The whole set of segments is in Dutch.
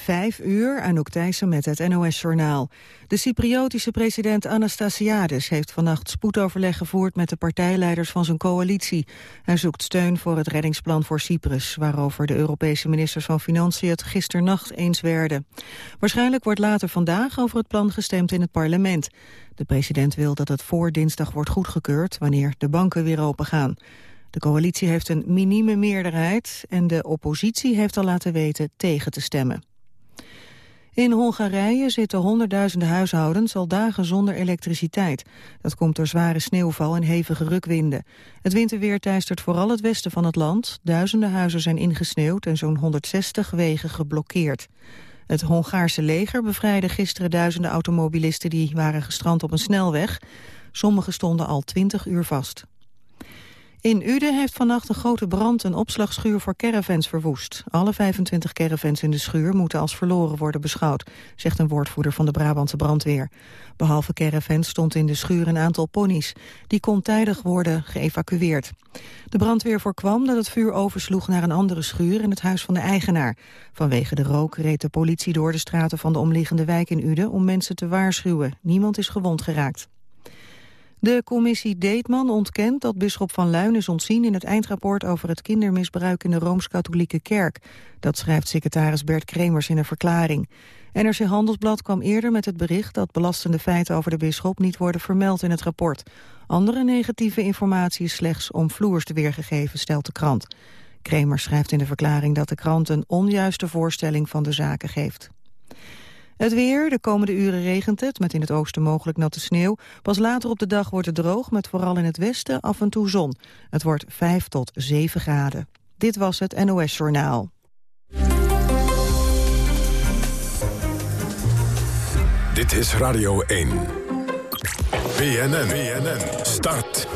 Vijf uur, Anouk Thijssen met het NOS-journaal. De Cypriotische president Anastasiades heeft vannacht spoedoverleg gevoerd met de partijleiders van zijn coalitie. Hij zoekt steun voor het reddingsplan voor Cyprus, waarover de Europese ministers van Financiën het gisternacht eens werden. Waarschijnlijk wordt later vandaag over het plan gestemd in het parlement. De president wil dat het voor dinsdag wordt goedgekeurd, wanneer de banken weer opengaan. De coalitie heeft een minieme meerderheid en de oppositie heeft al laten weten tegen te stemmen. In Hongarije zitten honderdduizenden huishoudens al dagen zonder elektriciteit. Dat komt door zware sneeuwval en hevige rukwinden. Het winterweer teistert vooral het westen van het land. Duizenden huizen zijn ingesneeuwd en zo'n 160 wegen geblokkeerd. Het Hongaarse leger bevrijdde gisteren duizenden automobilisten die waren gestrand op een snelweg. Sommigen stonden al 20 uur vast. In Uden heeft vannacht een grote brand een opslagschuur voor caravans verwoest. Alle 25 caravans in de schuur moeten als verloren worden beschouwd, zegt een woordvoerder van de Brabantse brandweer. Behalve caravans stond in de schuur een aantal ponies. Die kon tijdig worden geëvacueerd. De brandweer voorkwam dat het vuur oversloeg naar een andere schuur in het huis van de eigenaar. Vanwege de rook reed de politie door de straten van de omliggende wijk in Uden om mensen te waarschuwen. Niemand is gewond geraakt. De commissie Deetman ontkent dat bisschop van Luin is ontzien in het eindrapport over het kindermisbruik in de Rooms-Katholieke Kerk. Dat schrijft secretaris Bert Kremers in een verklaring. NRC Handelsblad kwam eerder met het bericht dat belastende feiten over de bisschop niet worden vermeld in het rapport. Andere negatieve informatie is slechts omvloers weergegeven, stelt de krant. Kremers schrijft in de verklaring dat de krant een onjuiste voorstelling van de zaken geeft. Het weer, de komende uren regent het, met in het oosten mogelijk natte sneeuw. Pas later op de dag wordt het droog, met vooral in het westen af en toe zon. Het wordt 5 tot 7 graden. Dit was het NOS Journaal. Dit is Radio 1. BNN, BNN, start.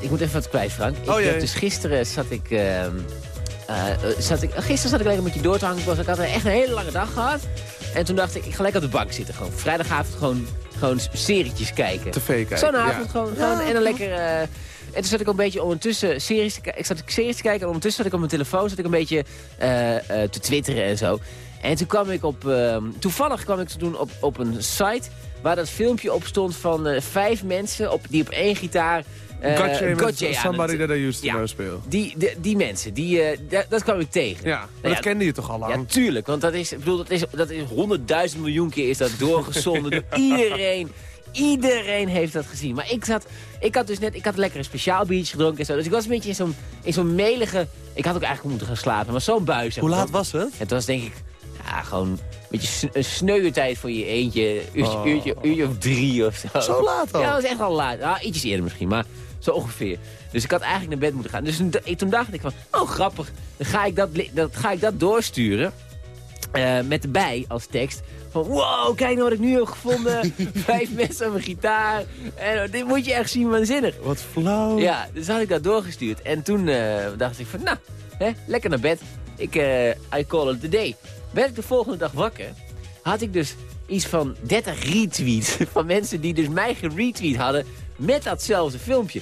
Ik moet even wat kwijt, Frank. Ik, oh, dus gisteren zat ik... Uh, zat ik gisteren zat ik lekker een beetje door te hangen. Ik had echt een hele lange dag gehad. En toen dacht ik, ik ga lekker op de bank zitten. Gewoon vrijdagavond gewoon, gewoon serietjes kijken. TV kijken. Zo'n avond gewoon, gewoon. En dan lekker... Uh, en toen zat ik een beetje ondertussen series te. Ik zat series te kijken en ondertussen zat ik op mijn telefoon zat ik een beetje te twitteren en zo. En toen kwam ik op... Ehm, toevallig kwam ik te doen op, op een site waar dat filmpje op stond van vijf mensen op, die op één gitaar uh, gotcha, Somebody That I Used To Know speel. Die, die, die mensen, die, uh, dat kwam ik tegen. Ja, maar dat kende je toch al lang? Ja, tuurlijk. Want dat is, ik bedoel, dat is, dat is honderdduizend miljoen keer is dat doorgezonden door iedereen. Iedereen heeft dat gezien. Maar ik zat, ik had dus net, ik had lekker een speciaal biertje gedronken en zo. Dus ik was een beetje in zo'n zo'n melige, ik had ook eigenlijk moeten gaan slapen. Maar zo'n buis. Hoe laat was het? Het was denk ik, ja, gewoon een beetje een sneuwe tijd voor je eentje. Uurtje, oh. uurtje, uurtje of drie of zo. Zo laat al? Ja, dat was echt al laat. Ja, ietsjes eerder misschien, maar... Zo ongeveer. Dus ik had eigenlijk naar bed moeten gaan. Dus toen dacht ik van, oh grappig, dan ga ik dat, dat, ga ik dat doorsturen. Uh, met erbij als tekst. Van wow, kijk nou wat ik nu heb gevonden. Vijf mensen op een gitaar. En oh, dit moet je echt zien waanzinnig. Wat flauw. Ja, dus had ik dat doorgestuurd. En toen uh, dacht ik van, nou, hè, lekker naar bed. Ik, uh, I call it the day. Werd ik de volgende dag wakker, had ik dus iets van 30 retweets van mensen die dus mij geretweet hadden met datzelfde filmpje.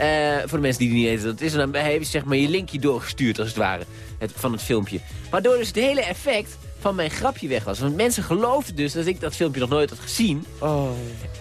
Uh, voor de mensen die het niet weten dat is. dan heb je zeg maar je linkje doorgestuurd als het ware het, van het filmpje. Waardoor dus het hele effect van mijn grapje weg was. Want mensen geloofden dus dat ik dat filmpje nog nooit had gezien. Oh.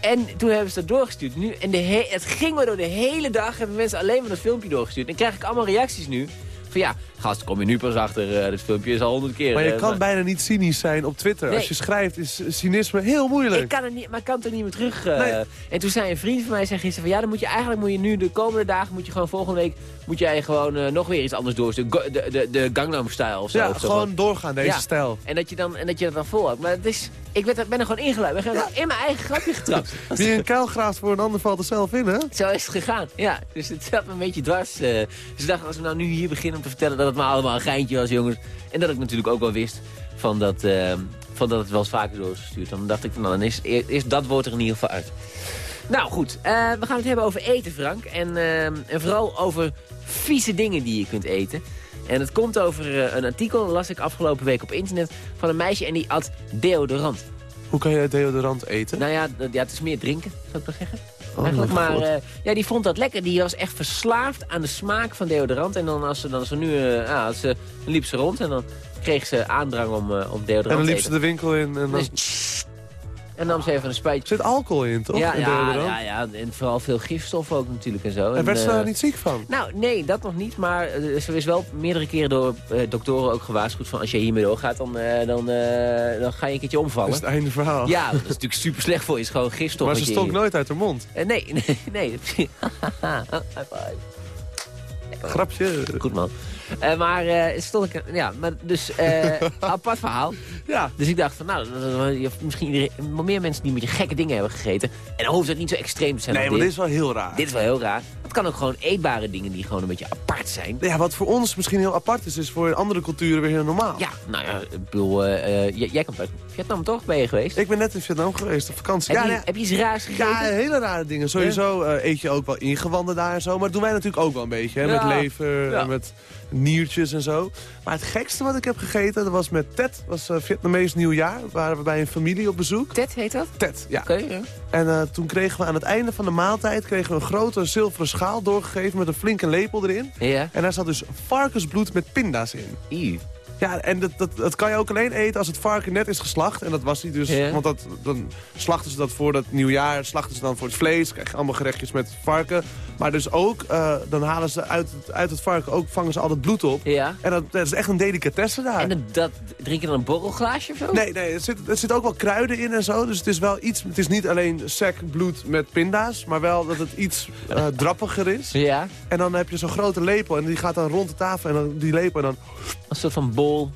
En toen hebben ze dat doorgestuurd. Nu, en de het ging maar door de hele dag hebben mensen alleen maar dat filmpje doorgestuurd. En krijg ik allemaal reacties nu van ja, gast, kom je nu pas achter, uh, dit filmpje is al honderd keer. Maar je kan bijna niet cynisch zijn op Twitter. Als je schrijft is cynisme heel moeilijk. Ik kan het niet, maar ik kan het er niet meer terug. Uh, En toen zei een vriend van mij zei gisteren van ja, dan moet je eigenlijk moet je nu de komende dagen, moet je gewoon volgende week, moet jij gewoon uh, nog weer iets anders doorsturen. De, de, de, de Gangnam style of zo. Ja, of gewoon doorgaan deze stijl. En dat je dan, en dat je dat dan volhoudt. Maar het is, Ik ben, ben er gewoon ingeluid. Ik ben in mijn eigen grapje getrapt. Wie een kuil graaft voor een ander valt er zelf in, hè? Zo is het gegaan, ja. Dus het zat me een beetje dwars. eh. dus ik dacht, als we nou nu hier beginnen om te vertellen dat het maar allemaal een geintje was, jongens. En dat ik natuurlijk ook wel wist van dat, eh, van dat het wel eens vaker door is gestuurd. Dan dacht ik, van, nou, dan is, is dat woord er in ieder geval uit. Nou goed, eh, we gaan het hebben over eten, Frank. En, eh, en vooral over vieze dingen die je kunt eten. En het komt over eh, een artikel, las ik afgelopen week op internet... van een meisje en die at deodorant. Hoe kan je deodorant eten? Nou ja, ja het is meer drinken, zou ik maar zeggen. Oh, Eigenlijk, maar eh, ja, die vond dat lekker. Die was echt verslaafd aan de smaak van deodorant. En dan als ze, dan, ze nu, eh, ja, als ze, liep ze rond en dan kreeg ze aandrang om, eh, om deodorant en dan liep ze de winkel in en dan... Dus- en nam ze even een Er spuitje. zit alcohol in, toch? Ja, in ja, ja, ja, en vooral veel gifstoffen ook natuurlijk en zo. En werd ze eh, daar niet ziek van? Nou, nee, dat nog niet. Maar eh, ze is wel meerdere keren door eh, doktoren ook gewaarschuwd van... als je hiermee doorgaat, dan, eh, dan, eh, dan ga je een keertje Dat omvallen. is het einde verhaal. Ja, dat is natuurlijk super slecht voor je. Is gewoon gifstof. maar ze stonk nooit uit haar mond. Eh, nee, nee, nee. High five. Grapje. Goed man. Eh, maar eh stond ik, ja, maar dus eh apart verhaal. Ja. Dus ik dacht van, nou, misschien meer mensen die een beetje gekke dingen hebben gegeten. En dan hoeft het niet zo extreem te zijn. Nee, maar dit is wel heel raar. dit is wel heel raar. Het kan ook gewoon eetbare dingen die gewoon een beetje apart zijn. Ja, wat voor ons misschien heel apart is, is voor andere culturen weer heel normaal. Ja, nou ja, ik bedoel, jij, komt uit Vietnam toch? Ben je geweest? Ik ben net in Vietnam geweest op vakantie. heb, ja, je, heb je iets raars gegeten? ja, hele rare dingen. Sowieso eet je ook wel ingewanden daar en zo. Maar dat doen wij natuurlijk ook wel een beetje. Hè? Met lever, en met niertjes en zo. Maar het gekste wat ik heb gegeten, dat was met Ted. Dat was uh, Vietnamees nieuwjaar. Waren we bij een familie op bezoek. Ted heet dat? Ted, ja. Oké, ja. En eh, toen kregen we aan het einde van de maaltijd kregen we een grote zilveren schaal doorgegeven met een flinke lepel erin. Ja. En daar zat dus varkensbloed met pinda's in. Ja, en dat, dat, dat kan je ook alleen eten als het varken net is geslacht. En dat was niet dus, want dat, dan slachten ze dat voor dat nieuwjaar. Slachten ze dan voor het vlees. krijg je allemaal gerechtjes met varken. Maar dus ook, eh, dan halen ze uit het, uit het varken ook, vangen ze al het bloed op. Ja. En dat, dat is echt een delicatesse daar. En dat, dat, drink je dan een borrelglaasje of zo? Nee, nee, er zit, er zit ook wel kruiden in en zo. Dus het is wel iets, het is niet alleen sec bloed met pinda's. Maar wel dat het iets eh, drappiger is. Ja, En dan heb je zo'n grote lepel en die gaat dan rond de tafel. En dan die lepel en dan, een soort van bol.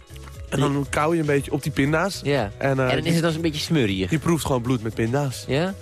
en dan kauw je een beetje op die pinda's. Ja. En, eh, en dan is het dan een beetje smurrierig. Je proeft gewoon bloed met pinda's. Ja?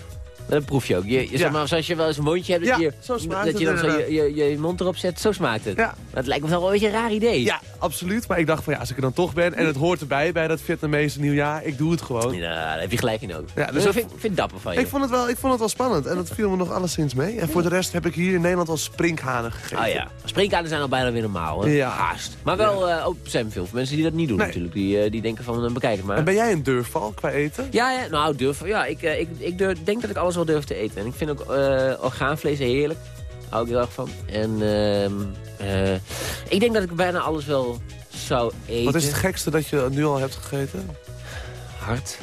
Dat proef je ook. Je, je, zeg Ja. maar, zoals je wel eens een mondje hebt, dat, Ja, je, dat je dan het zo je, je, je mond erop zet, zo smaakt het. Ja. Maar het lijkt me wel een beetje een raar idee. Ja, absoluut. Maar ik dacht van ja, als ik er dan toch ben en het hoort erbij bij dat Vietnamese nieuwjaar, ik doe het gewoon. Ja, daar heb je gelijk in ook. Ja, dus dus dat dat- vind, vind ik dapper van je. Ik vond, het wel, ik vond het wel spannend en dat viel me nog alleszins mee. En voor de rest heb ik hier in Nederland wel sprinkhanen gegeten. Ah ja, sprinkhanen zijn al bijna weer normaal, hè? Ja. Haast. Maar wel, eh, ook er zijn veel mensen die dat niet doen Nee. natuurlijk. Die, eh, die denken van, eh, bekijk het maar. En ben jij een deurval qua eten? Ja, ja, nou, durf, ja ik, ik, ik durf, denk dat ik alles wel durf te eten. En ik vind ook eh, orgaanvlees heerlijk. Hou ik heel erg van. En ehm, eh, ik denk dat ik bijna alles wel zou eten. Wat is het gekste dat je nu al hebt gegeten? Hart,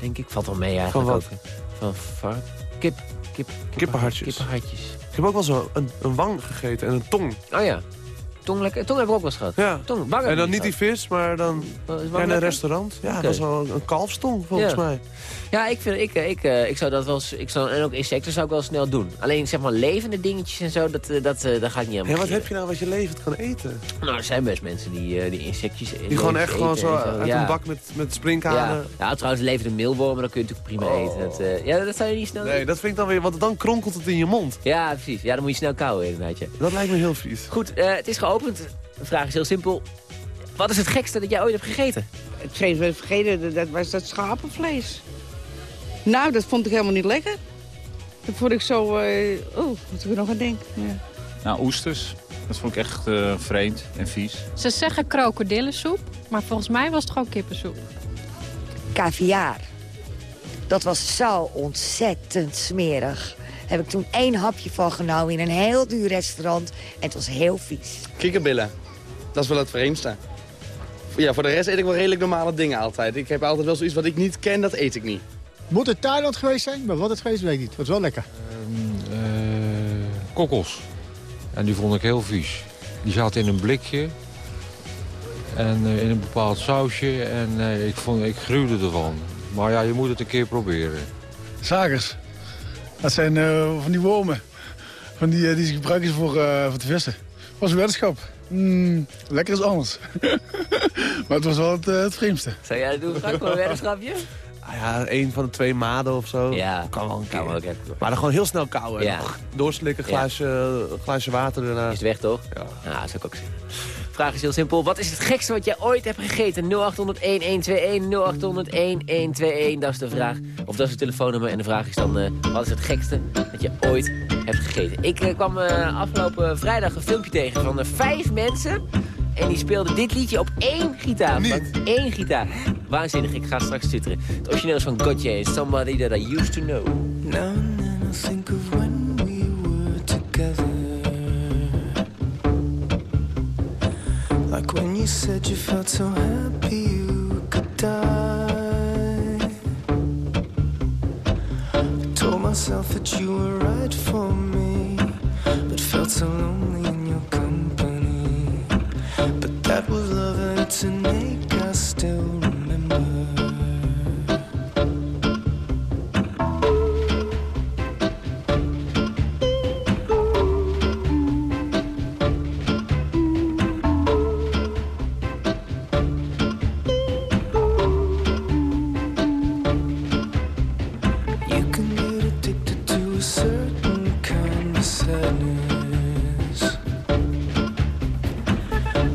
denk ik. Valt wel mee eigenlijk Van wat? ook. Van. Kip. Kip. Kippenhartjes. Kippenhartjes. Ik heb ook wel zo een, een wang gegeten en een tong. Oh ja. Tong, lekker. Tong heb ik ook wel eens gehad. Ja. Tong, En dan niet die vis, maar dan is ja, in een restaurant. Ja, dat was wel een kalfstong volgens Ja. mij. Ja, ik, vind, ik, ik, eh, ik zou dat wel ik zou, En ook insecten zou ik wel snel doen. Alleen zeg maar levende dingetjes en zo, dat, eh, dat, eh, daar ga ik niet aan wat heb je nou wat je levend kan eten? Nou, er zijn best mensen die, eh, die insectjes Die gewoon echt gewoon zo uit ja. een bak met, met Ja. sprinkhanen. ja, trouwens levende meelwormen, dat kun je natuurlijk prima Oh. eten. Dat, eh, ja, dat zou je niet snel Nee, dat vind ik dan weer, want dan kronkelt het in je mond. Ja, precies. Ja, dan moet je snel kauwen inderdaad. ja. Dat lijkt me heel vies. Goed, eh, het is geopend. De vraag is heel simpel. Wat is het gekste dat jij ooit hebt gegeten? Hetgeen we vergeten, dat was dat schapenvlees. Nou, dat vond ik helemaal niet lekker. Dat vond ik zo... eh oh, moet ik er nog aan denken. Ja. Nou, oesters. Dat vond ik echt eh, vreemd en vies. Ze zeggen krokodillensoep, maar volgens mij was het gewoon kippensoep. Kaviaar. Dat was zo ontzettend smerig. Heb ik toen één hapje van genomen in een heel duur restaurant. En het was heel vies. Kikkerbillen. Dat is wel het vreemdste. Ja, voor de rest eet ik wel redelijk normale dingen altijd. Ik heb altijd wel zoiets wat ik niet ken, dat eet ik niet. Moet het Thailand geweest zijn? Maar wat het geweest weet ik niet. Het was wel lekker. Eh, kokkels. En die vond ik heel vies. Die zaten in een blikje. En eh, in een bepaald sausje. En eh, ik, vond, ik gruwde ervan. Maar ja, je moet het een keer proberen. Zagers. Dat zijn eh, van die wormen. Van die, eh, die ze gebruiken voor, eh, voor te vissen. was een weddenschap. Mm, lekker is anders. maar het was wel het, het vreemdste. Zou jij dat doen, Frank? Een weddenschapje? ah ja, één van de twee maden of zo. Ja, kan wel een keer. ook. Maar dan gewoon heel snel kauwen. Ja. En Doorslikken, glaasje, glaasje water erna. Is het weg, toch? Ja. Ja, dat zou ik ook zien. Vraag is heel simpel. Wat is het gekste wat jij ooit hebt gegeten? 0800-1121, 0800-1121. Dat is de vraag. Of dat is het telefoonnummer. En de vraag is dan, eh, wat is het gekste dat je ooit hebt gegeten? Ik eh, kwam eh, afgelopen vrijdag een filmpje tegen van vijf mensen. En die speelden dit liedje op één gitaar. Niet? Eén gitaar. Waanzinnig, ik ga straks twitteren. Het origineel is van Gotye Somebody That I Used To Know. Now and then I think of when we were together. Like when you said you felt so happy you could die. I told myself that you were right for me, but felt so lonely in your company. But that was love and it's I still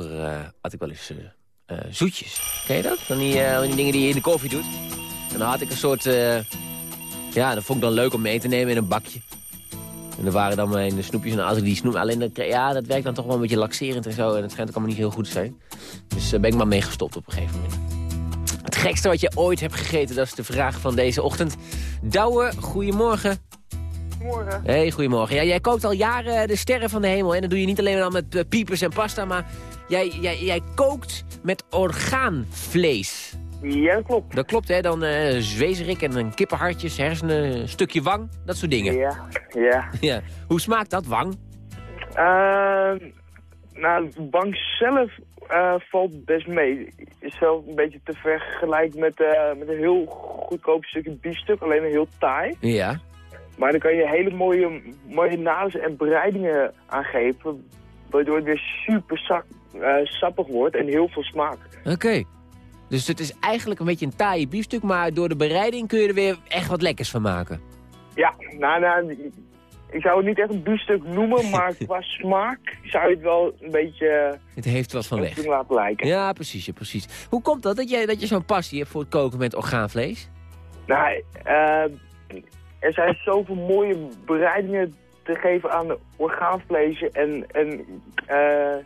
vroeger eh, had ik wel eens eh, eh, zoetjes. Ken je dat? Van die, eh, van die dingen die je in de koffie doet. En dan had ik een soort... eh, ja, dat vond ik dan leuk om mee te nemen in een bakje. En er waren dan mijn snoepjes en als ik die snoep... Alleen dat, ja, dat werkt dan toch wel een beetje laxerend en zo. En het schijnt ook allemaal niet heel goed te zijn. Dus ben ik maar meegestopt op een gegeven moment. Het gekste wat je ooit hebt gegeten, dat is de vraag van deze ochtend. Douwe, goedemorgen. Goedemorgen. Hey, goedemorgen. Ja, jij kookt al jaren de sterren van de hemel. En dat doe je niet alleen dan met piepers en pasta, maar jij, jij, jij kookt met orgaanvlees. Ja, dat klopt. Dat klopt, hè? Dan uh, zwezerik en een kippenhartjes, hersenen, een stukje wang, dat soort dingen. Ja, ja. ja. Hoe smaakt dat, wang? Uh, Nou, bank zelf eh, valt best mee. Is zelf een beetje te vergelijken met, eh, met een heel goedkoop stukje biefstuk, alleen een heel taai. Ja. Maar dan kan je hele mooie marinades en bereidingen aangeven, waardoor het weer super sak, eh, sappig wordt en heel veel smaak. Oké. Dus het is eigenlijk een beetje een taaie biefstuk, maar door de bereiding kun je er weer echt wat lekkers van maken. Ja, nou, nou, ik zou het niet echt een biefstuk noemen, maar qua smaak zou je het wel een beetje Het heeft wat van weg. laten lijken. Ja, precies, ja, precies. Hoe komt dat, dat, jij, dat je zo'n passie hebt voor het koken met orgaanvlees? Nou, eh, er zijn zoveel mooie bereidingen te geven aan orgaanvlees. En, en eh,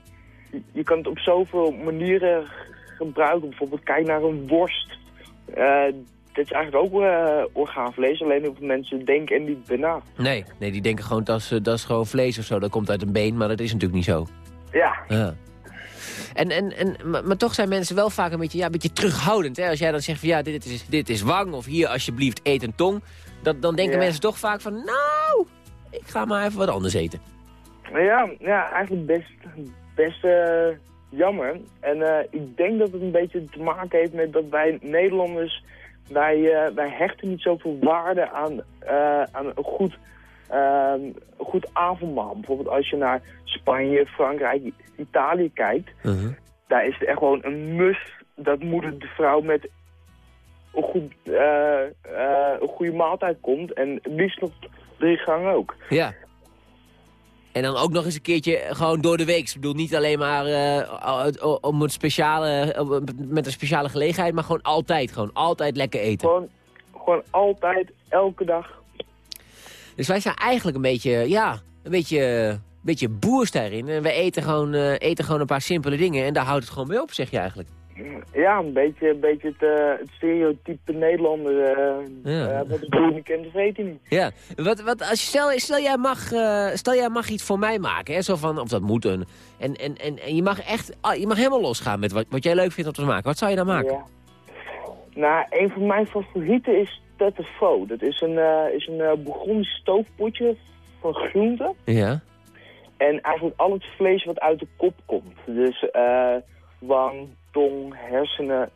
je kan het op zoveel manieren gebruiken. Bijvoorbeeld kijk naar een worst. Eh dit is eigenlijk ook eh, orgaanvlees, alleen heel veel mensen denken er niet bij na. Nee, nee die denken gewoon dat is, eh, dat is gewoon vlees of zo. Dat komt uit een been, maar dat is natuurlijk niet zo. Ja, Ja. En, en, en, maar, maar toch zijn mensen wel vaak een beetje, ja, een beetje terughoudend. Hè? Als jij dan zegt van ja, dit is, dit is wang of hier alsjeblieft eet een tong. Dat, dan denken Ja. mensen toch vaak van nou, ik ga maar even wat anders eten. Nou ja, ja eigenlijk best, best eh, jammer. En eh, ik denk dat het een beetje te maken heeft met dat wij Nederlanders... wij, eh, wij hechten niet zoveel waarde aan, aan een goed, eh, een goed avondmaal. Bijvoorbeeld als je naar Spanje, Frankrijk, Italië kijkt... daar is het echt gewoon een must dat moeder de vrouw met een, goed, een goede maaltijd komt. En liefst nog drie gangen ook. Ja. En dan ook nog eens een keertje gewoon door de week. Ik bedoel, niet alleen maar eh, om het speciale, met een speciale gelegenheid, maar gewoon altijd. Gewoon altijd lekker eten. Gewoon, gewoon altijd, elke dag. Dus wij zijn eigenlijk een beetje, ja, een beetje, een beetje boers daarin. En wij eten gewoon, eh, eten gewoon een paar simpele dingen en daar houdt het gewoon mee op, zeg je eigenlijk. Ja, een beetje, een beetje het, eh, het stereotype Nederlander. eh Ja. eh, wat de boer niet kent, dat weet hij niet. Ja, wat, wat, als je, stel, stel, jij mag, stel jij mag iets voor mij maken, hè, zo van, of dat moet een. En, en, en, en je mag echt, ah, je mag helemaal losgaan met wat, wat jij leuk vindt om te maken. Wat zou je dan maken? Ja. Nou, een van mijn favorieten is Tete Faux. Dat is een, is een stoofpotje van groenten. Ja. En eigenlijk al het vlees wat uit de kop komt. Dus eh wang, tong, hersenen,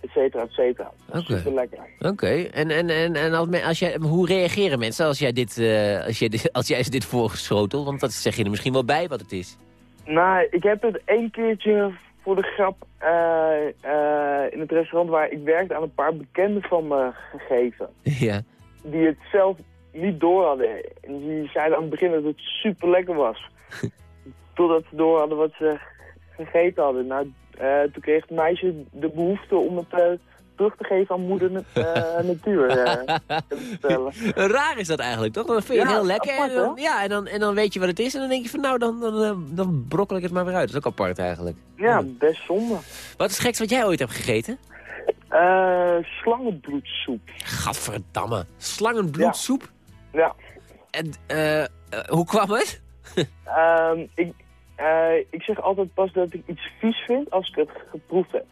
et cetera, et cetera. Oké. Super lekker. Oké, en, en, en, en als, als jij, hoe reageren mensen als jij, dit, eh, als, jij, dit- als jij ze dit voorgeschotelt? Want dat zeg je er misschien wel bij wat het is. Nou, ik heb het één keertje voor de grap eh, eh, in het restaurant waar ik werkte aan een paar bekenden van me gegeven. Ja. Die het zelf niet door hadden. En die zeiden aan het begin dat het super lekker was. Totdat ze door hadden wat ze gegeten hadden. Nou, eh, toen kreeg het meisje de behoefte om het eh, terug te geven aan moeder eh, natuur. eh, vertellen. Raar is dat eigenlijk, toch? Dan vind je het Ja, heel lekker. apart, en dan, hoor. ja, en dan, en dan weet je wat het is. En dan denk je van, nou, dan, dan, eh, dan brokkel ik het maar weer uit. Dat is ook apart eigenlijk. Ja, best zonde. Wat is het gekst wat jij ooit hebt gegeten? Eh, slangenbloedsoep. Gadverdamme. Slangenbloedsoep? Ja. En eh, eh, hoe kwam het? Ehm, ik, eh, ik zeg altijd pas dat ik iets vies vind als ik het geproefd heb.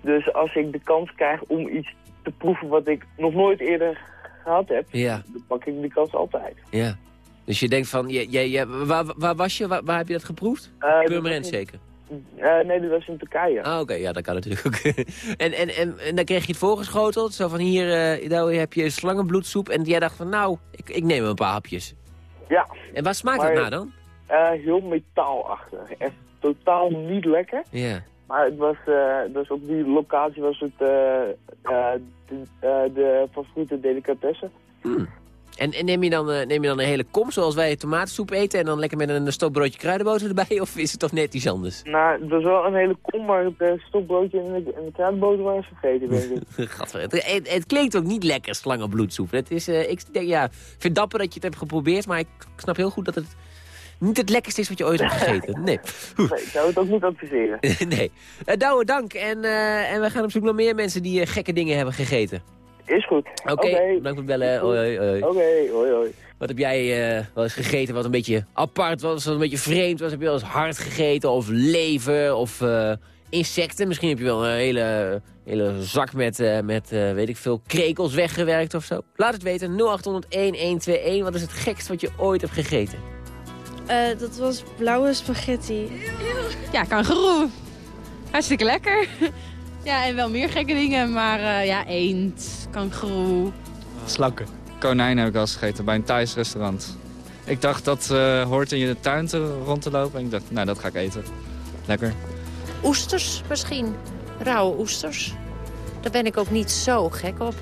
Dus als ik de kans krijg om iets te proeven wat ik nog nooit eerder gehad heb, Ja. dan pak ik die kans altijd. Ja. Dus je denkt van, je, je, je- waar, waar was je? Waar, waar heb je dat geproefd? Eh, dat Purmerend zeker? Eh, nee, dat was in Turkije. Ah, oké. Ja, dat kan natuurlijk ook. en, en, en, en dan kreeg je het voorgeschoteld. Zo van, hier eh, nou, heb je slangenbloedsoep. En jij dacht van, nou, ik, ik neem een paar hapjes. Ja. En waar smaakt Maar- het naar dan? Eh, heel metaalachtig. Echt totaal niet lekker. Ja. Maar het was, eh, dus op die locatie was het eh, de, de favoriete delicatesse. En, en neem, je dan, neem je dan een hele kom zoals wij tomatensoep eten... en dan lekker met een stokbroodje kruidenboter erbij? Of is het toch net iets anders? Nou, het was wel een hele kom, maar het stokbroodje en de, en de kruidenboter waren vergeten, denk ik. Gadver, het, het, het klinkt ook niet lekker, slangenbloedsoep. Het is, eh, ik denk, ja, vind dapper dat je het hebt geprobeerd... maar ik snap heel goed dat het niet het lekkerste is wat je ooit hebt gegeten. Nee. Nee, ik zou het ook niet adviseren. nee. Uh, Douwe, dank. En, eh, en we gaan op zoek naar meer mensen die eh, gekke dingen hebben gegeten. Is goed. Oké, bedankt voor het bellen. Hoi. Oké, hoi, hoi. Wat heb jij eh, wel eens gegeten wat een beetje apart was, wat een beetje vreemd was? Heb je wel eens hard gegeten of lever of insecten? Misschien heb je wel een hele, hele zak met, met weet ik veel, krekels weggewerkt of zo. Laat het weten, 0800-1121. Wat is het gekst wat je ooit hebt gegeten? Eh, dat was blauwe spaghetti. Ja, kangeroe. Hartstikke lekker. Ja, en wel meer gekke dingen, maar eh, ja, eend, kangeroe. Slakken. Konijn heb ik al eens gegeten bij een Thais restaurant. Ik dacht dat eh, hoort in je tuin te, rond te lopen. En ik dacht, nou dat ga ik eten. Lekker. Oesters misschien. Rauwe oesters. Daar ben ik ook niet zo gek op.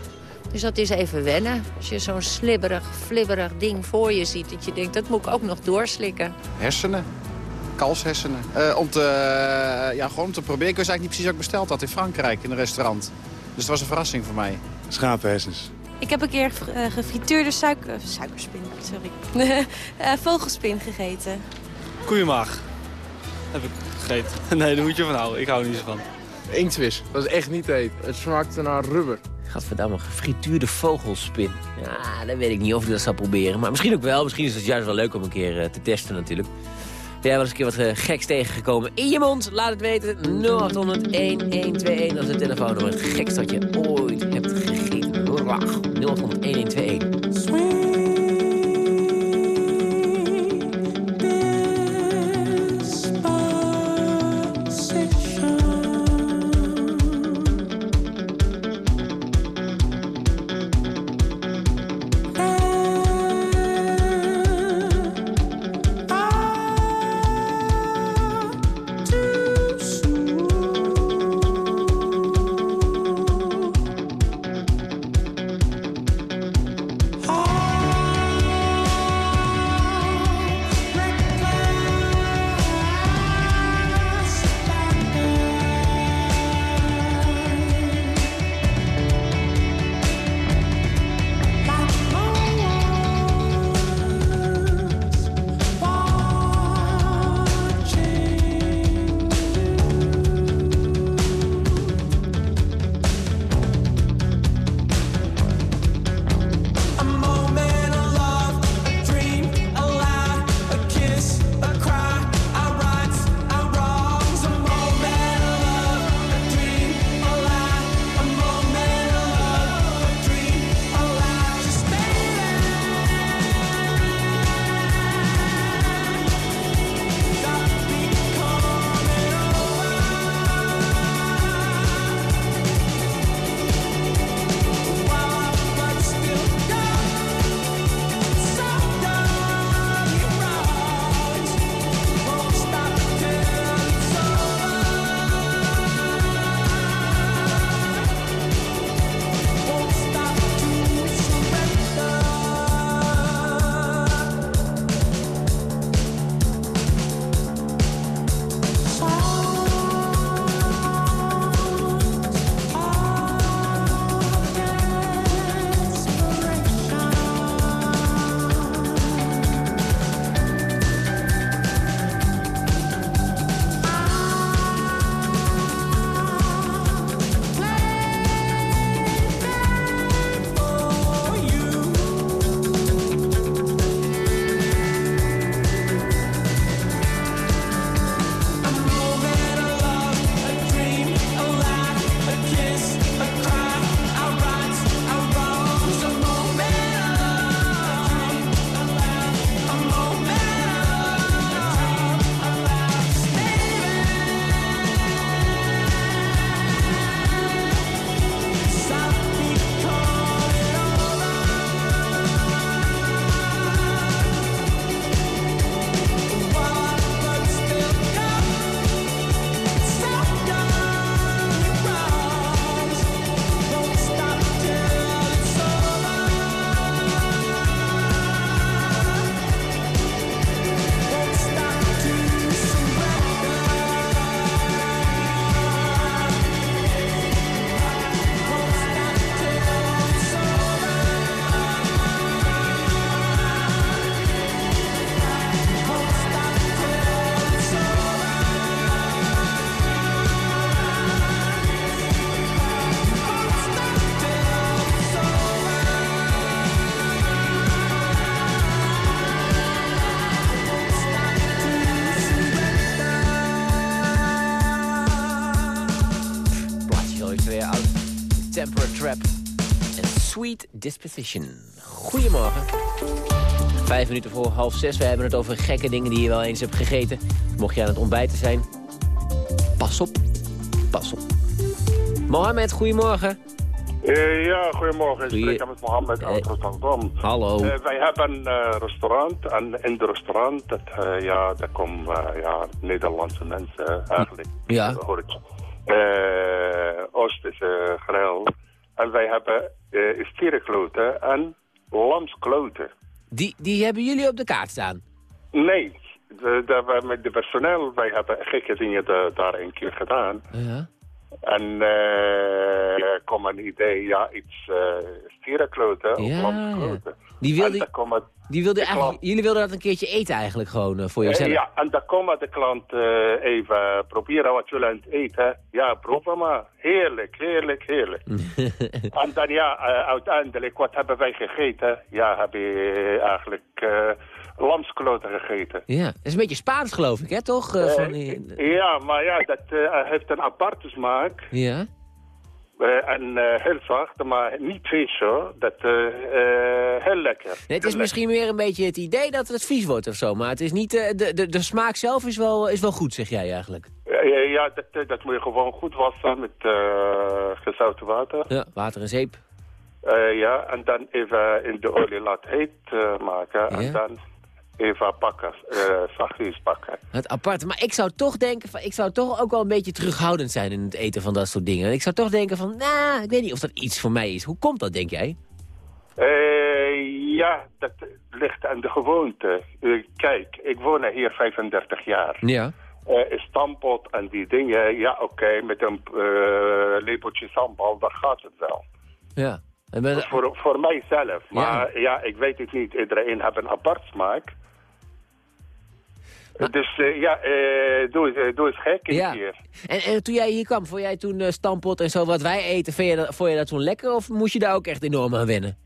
Dus dat is even wennen. Als je zo'n slibberig, flibberig ding voor je ziet... dat je denkt, dat moet ik ook nog doorslikken. Hersenen. Kalfshersenen. Eh, om, te, eh, ja, gewoon om te proberen. Ik wist eigenlijk niet precies wat ik besteld had in Frankrijk in een restaurant. Dus het was een verrassing voor mij. Schapenhersens. Ik heb een keer eh, gefrituurde suiker, suikerspin, sorry. Eh, vogelspin gegeten. Koeienmaag. Heb ik gegeten. Nee, daar moet je van houden. Ik hou er niet zo van. Inktvis, dat is echt niet te eten. Het smaakte naar rubber. Gadverdamme, gefrituurde vogelspin. Ja, dat weet ik niet of ik dat zou proberen. Maar misschien ook wel. Misschien is het juist wel leuk om een keer eh, te testen natuurlijk. Ben jij wel eens een keer wat eh, geks tegengekomen in je mond? Laat het weten. 0800-1121 als het telefoonnummer. Het gekst dat je ooit hebt gegeten. 0800-1121. Sweet Disposition. Goedemorgen. Vijf minuten voor half zes. We hebben het over gekke dingen die je wel eens hebt gegeten. Mocht je aan het ontbijten zijn, pas op. Pas op. Mohamed, goedemorgen. Eh, ja, goedemorgen. Ik spreek met Mohammed uit Rotterdam. Hallo. Eh, wij hebben een eh, restaurant en in het restaurant, dat, eh, ja, daar komen eh, ja, Nederlandse mensen eh, eigenlijk. Ja. Eh, hoor ik. Eh, Oosterse grill. En wij hebben eh stierenkloten en lamskloten. Die, die hebben jullie op de kaart staan. Nee, de, de, met de personeel, wij hebben gekke dingen da- daar een keer gedaan. Ja. En eh, er kwam een idee, ja, iets uh, stierenkloten of Ja, lamskloten. Die wilde, komen die wilde jullie wilden dat een keertje eten eigenlijk gewoon eh, voor jezelf. Eh, ja, en dan komen de klant eh, even proberen wat jullie aan het eten. Ja, proeven maar. Heerlijk, heerlijk, heerlijk. en dan ja, uiteindelijk, wat hebben wij gegeten? Ja, heb je eigenlijk lamskloten gegeten. Ja, dat is een beetje Spaans geloof ik, hè, toch? Van die- Ja, maar ja, dat heeft een aparte smaak. Ja. Eh, en eh, heel zacht, maar niet vies hoor. Dat eh heel lekker. Nee, het is misschien meer een beetje het idee dat het vies wordt of zo. Maar het is niet, de, de, de smaak zelf is wel, is wel goed, zeg jij eigenlijk. Ja, dat, dat moet je gewoon goed wassen met gezouten water. Ja, water en zeep. Ja, en dan even in de olie laten heet maken. En dan even pakken, eh zachtjes pakken. Het aparte. Maar ik zou toch denken, van, ik zou toch ook wel een beetje terughoudend zijn in het eten van dat soort dingen. Ik zou toch denken van, nou, ik weet niet of dat iets voor mij is. Hoe komt dat, denk jij? Eh, ja, dat ligt aan de gewoonte. Eh, kijk, ik woon hier 35 jaar. Ja. Eh stampot en die dingen, ja oké, met een lepeltje sambal, dan gaat het wel. Ja. En ben- Voor, voor mijzelf. Maar ja. ik weet het niet. Iedereen heeft een apart smaak. Dus eh, ja, eh, doe, eens- eh, doe eens gek een Ja. keer. En, en toen jij hier kwam, vond jij toen stampot en zo wat wij eten, vond je, dat, vond je dat toen lekker of moest je daar ook echt enorm aan wennen?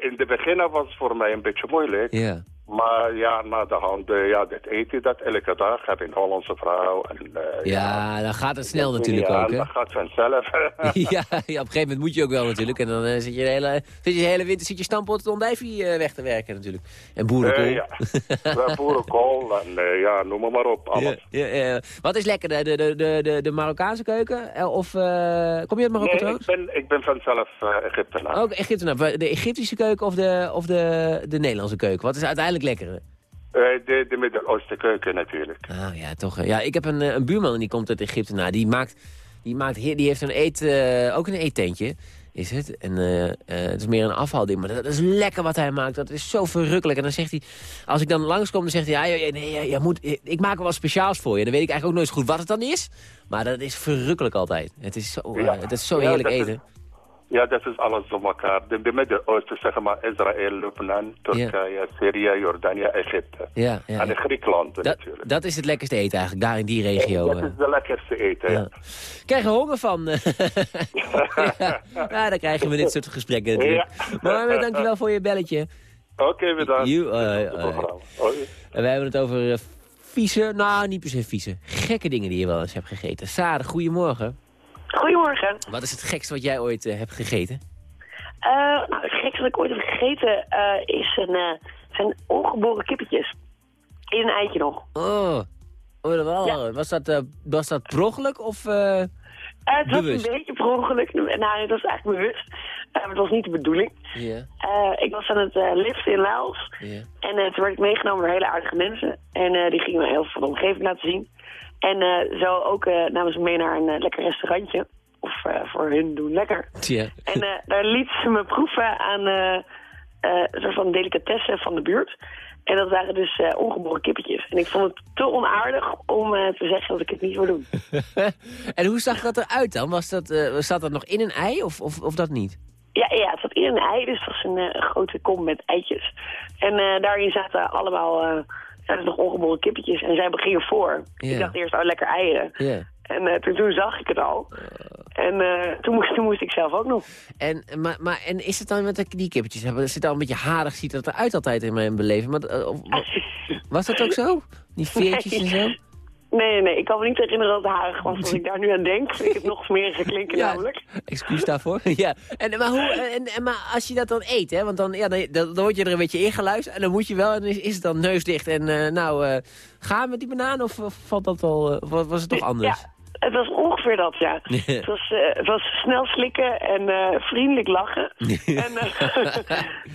In de begin was het voor mij een beetje moeilijk. Ja. Maar ja, na de hand, eh, ja, dat eet je dat elke dag. Heb je een Hollandse vrouw. En, eh, Ja, dan gaat het snel natuurlijk ja, ook, hè? dat gaat vanzelf. ja, ja, op een gegeven moment moet je ook wel natuurlijk. En dan eh, zit je de hele, zit je de hele winter zit je stampot het ondijfie eh, weg te werken natuurlijk. En boerenkool. Ja. Ja, boerenkool en ja, noem maar, maar op. Alles. Ja, ja. Wat is lekker, de, de, de, de, de Marokkaanse keuken? Of kom je uit Marokko Nee, ik ben, ik ben vanzelf uh, Egyptenaar. Ook Egyptenaar. De Egyptische keuken of de, of de, de Nederlandse keuken? Wat is uiteindelijk lekkerder? Eh, de, de Midden-Oosten keuken natuurlijk. Ah ja, toch. eh, Ja, ik heb een, eh, een buurman en die komt uit Egypte. Nou, die maakt, die maakt, die heeft een eet, ook een eettentje, is het. En eh, het is meer een afhalding, maar dat is lekker wat hij maakt. Dat is zo verrukkelijk. En dan zegt hij, als ik dan langskom, dan zegt hij, ja, nee, ja, moet, ik maak er wat speciaals voor je. Dan weet ik eigenlijk ook nooit goed wat het dan is. Maar dat is verrukkelijk altijd. Het is zo, Ja. het is zo Ja, heerlijk is- eten. Ja, dat is alles door elkaar. De, de Midden-Oosten, zeg maar, Israël, Lebanon, Turkije, Syrië, Jordanië, Egypte. Ja, ja, en. Griekenland Dat, natuurlijk. dat is het lekkerste eten eigenlijk, daar in die regio. Dat eh. is de lekkerste eten, ja. Krijg er honger van. ja. dan krijgen we dit soort gesprekken natuurlijk. Maar dankjewel voor je belletje. Oké, bedankt. You, eh, eh. En we hebben het over eh, vieze, nou niet per se vieze, gekke dingen die je wel eens hebt gegeten. Sade, goedemorgen. Goedemorgen. Wat is het gekste wat jij ooit eh, hebt gegeten? Eh, nou, het gekste wat ik ooit heb gegeten eh, is een, zijn ongeboren kippetjes. In een eitje nog. Oh, oh wel. Was, dat, was dat prochelijk of het was bewust? een beetje per ongeluk. Nou, het was eigenlijk bewust. Maar het was niet de bedoeling. Ik was aan het liften in Laos. En toen werd ik meegenomen door hele aardige mensen. En die gingen me heel veel van de omgeving laten zien. En eh, zo ook eh, namen ze me mee naar een eh, lekker restaurantje. Of voor hun doen lekker. En daar liet ze me proeven aan een soort van delicatessen van de buurt. En dat waren dus ongeboren kippetjes. En ik vond het te onaardig om te zeggen dat ik het niet zou doen. en hoe zag dat eruit dan? Was dat, zat dat nog in een ei of, of, of dat niet? Ja, ja, het zat in een ei, dus het was een grote kom met eitjes. En daarin zaten allemaal eh, zaten nog ongeboren kippetjes en zij gingen voor. Ik dacht eerst, oh, lekker eieren. En eh, toen, toen zag ik het al. En eh, toen, moest, toen moest ik zelf ook nog. En, maar, maar, en is het dan met die kippetjes? Hebben- Zit al een beetje harig, ziet dat eruit altijd in mijn beleving. Maar, eh, of- was dat ook zo? Die veertjes en zo? Nee, nee. Ik kan me niet herinneren dat het harig was als ik daar nu aan denk. Vind ik het nog smeriger klinken Ja. namelijk. Excuus daarvoor. ja. En, maar, hoe, en, en, maar als je dat dan eet, hè, want dan, ja, dan, dan, word je er een beetje ingeluisterd en dan moet je wel, en is, is het dan neusdicht en eh, nou, eh, gaan met die banaan of, of valt dat al, wa- was het toch anders? Het was ongeveer dat, ja. Het was, het was snel slikken en vriendelijk lachen.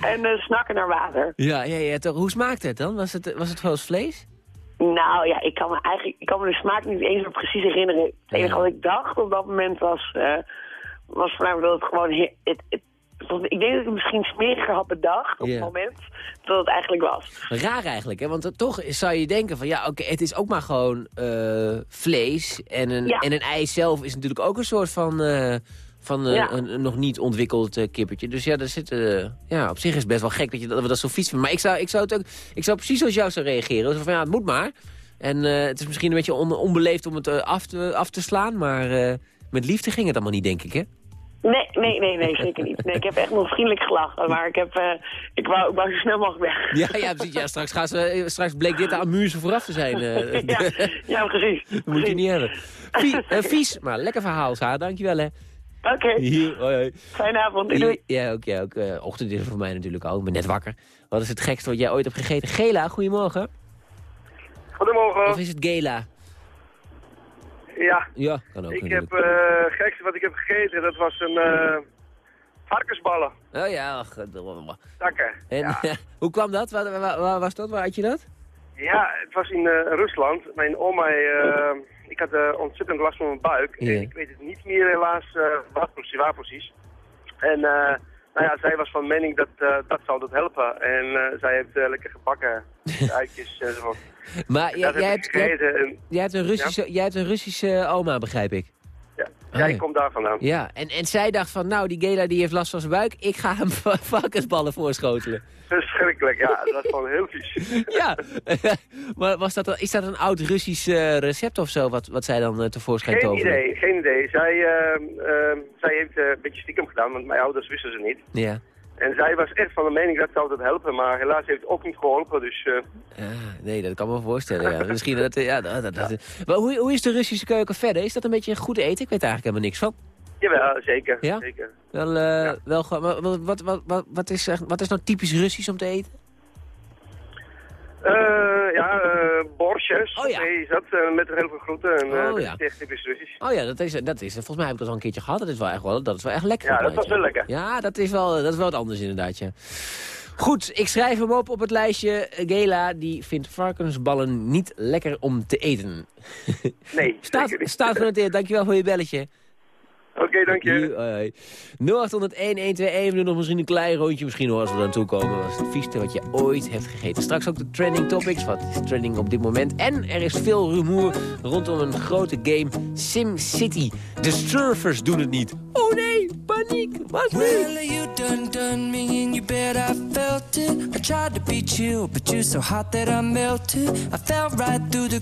en en snakken naar water. Ja, ja, ja, toch. Hoe smaakte het dan? Was het, was het zoals vlees? Nou ja, ik kan me eigenlijk ik kan me de smaak niet eens meer precies herinneren. Het enige wat ik dacht op dat moment was, eh was voornamelijk dat het gewoon... he- Het, het, ik denk dat ik het misschien smeriger had bedacht op Ja. het moment dat het eigenlijk was. Raar eigenlijk, hè? Want toch zou je denken van, ja, oké, het is ook maar gewoon eh, vlees. En een, Ja. en een ei zelf is natuurlijk ook een soort van, eh, van eh, Ja. een, een nog niet ontwikkeld eh, kippertje. Dus ja, daar zit, eh, ja, op zich is het best wel gek dat, je, dat we dat zo vies vinden. Maar ik zou, ik zou, het ook, ik zou precies zoals jou zou reageren. Zo van, ja, het moet maar. En het is misschien een beetje on- onbeleefd om het af, te, af te slaan, maar met liefde ging het allemaal niet, denk ik, hè? Nee, nee, nee, nee, zeker niet. Nee, ik heb echt nog vriendelijk gelachen, maar ik, heb, eh, ik, wou, ik wou zo snel mogelijk weg. Ja, ja, precies. Ja, straks, gaan ze, straks bleek dit de amuse vooraf te zijn. Ja, ja, precies. Dat moet je niet hebben. Vie- eh, vies, maar lekker verhaal, Saar. Dankjewel, hè. Oké. Hier, hoi, hoi. Fijne avond. Doei, doei. Ja, ook. Ja, ook eh, ochtend is het voor mij natuurlijk al. Ik ben net wakker. Wat is het gekste wat jij ooit hebt gegeten? Gela, goedemorgen. Goedemorgen. Of is het Gela? Ja, Ja, kan ook ik natuurlijk. heb, eh, het gekste wat ik heb gegeten, dat was een eh, varkensballen. Oh ja, ach, godverdomme. Takken. En Ja. hoe kwam dat? Waar, waar, waar was dat? Waar had je dat? Ja, het was in eh, Rusland. Mijn oma, eh, ik had eh, ontzettend last van mijn buik. En ik weet het niet meer helaas eh, wat precies, waar precies. En eh, nou ja, zij was van mening dat dat zou dat helpen. En zij heeft lekker gebakken, uitjes enzovoort. Maar jij, jij, hebt, jij. En, jij een Russische, jij hebt een Russische oma, begrijp ik. ja, Ah, ja, ja. ik kom daar vandaan. Ja, en, en zij dacht van, nou, die Gela die heeft last van zijn buik. Ik ga hem va- varkensballen voorschotelen. Verschrikkelijk, ja. Dat was gewoon heel vies. Ja, maar was dat, is dat een oud Russisch eh, recept of zo, wat, wat zij dan eh, tevoorschijn Geen toveren? idee, geen idee. Zij, eh, eh, zij heeft eh, een beetje stiekem gedaan, want mijn ouders wisten ze niet. Ja. En zij was echt van de mening dat zou dat helpen, maar helaas heeft het ook niet geholpen. Dus Ja, nee, dat kan me voorstellen. Ja. Misschien dat, ja, dat, dat, dat- Maar hoe, hoe is de Russische keuken verder? Is dat een beetje goed eten? Ik weet er eigenlijk helemaal niks van. Jawel, zeker. Ja? zeker. Wel, eh, wel wat, wat, wat, wat, is, wat is nou typisch Russisch om te eten? Eh, ja, eh borstjes. Oh ja. Nee, dat, met heel veel groenten. En, Oh dat ja. is echt typisch Russisch. Oh ja, dat is, dat is, volgens mij heb ik dat al een keertje gehad. Dat is wel echt, wel, dat is wel echt lekker. Ja, dat was wel lekker. Ja, dat is wel, dat is wel wat anders inderdaad, ja. Goed, ik schrijf hem op op het lijstje. Gela, die vindt varkensballen niet lekker om te eten. Nee, Staat, zeker niet. staat genoteerd, dankjewel voor je belletje. Oké, dank je. Hier, hoi, hoi. 0800-1121, we doen nog misschien een klein rondje. Misschien hoor als we er aan toe komen. Wat is het vieste wat je ooit hebt gegeten? Straks ook de trending topics. Wat is trending op dit moment? En er is veel rumoer rondom een grote game SimCity. De surfers doen het niet. Oh nee, paniek. Wat nu? Well, you done done me and you bet I felt it. I tried to be chill, but you're so hot that I melted. I fell right through the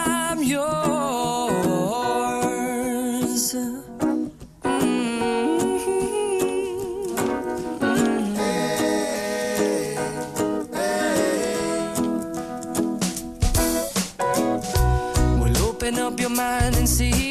Well, open up your mind and see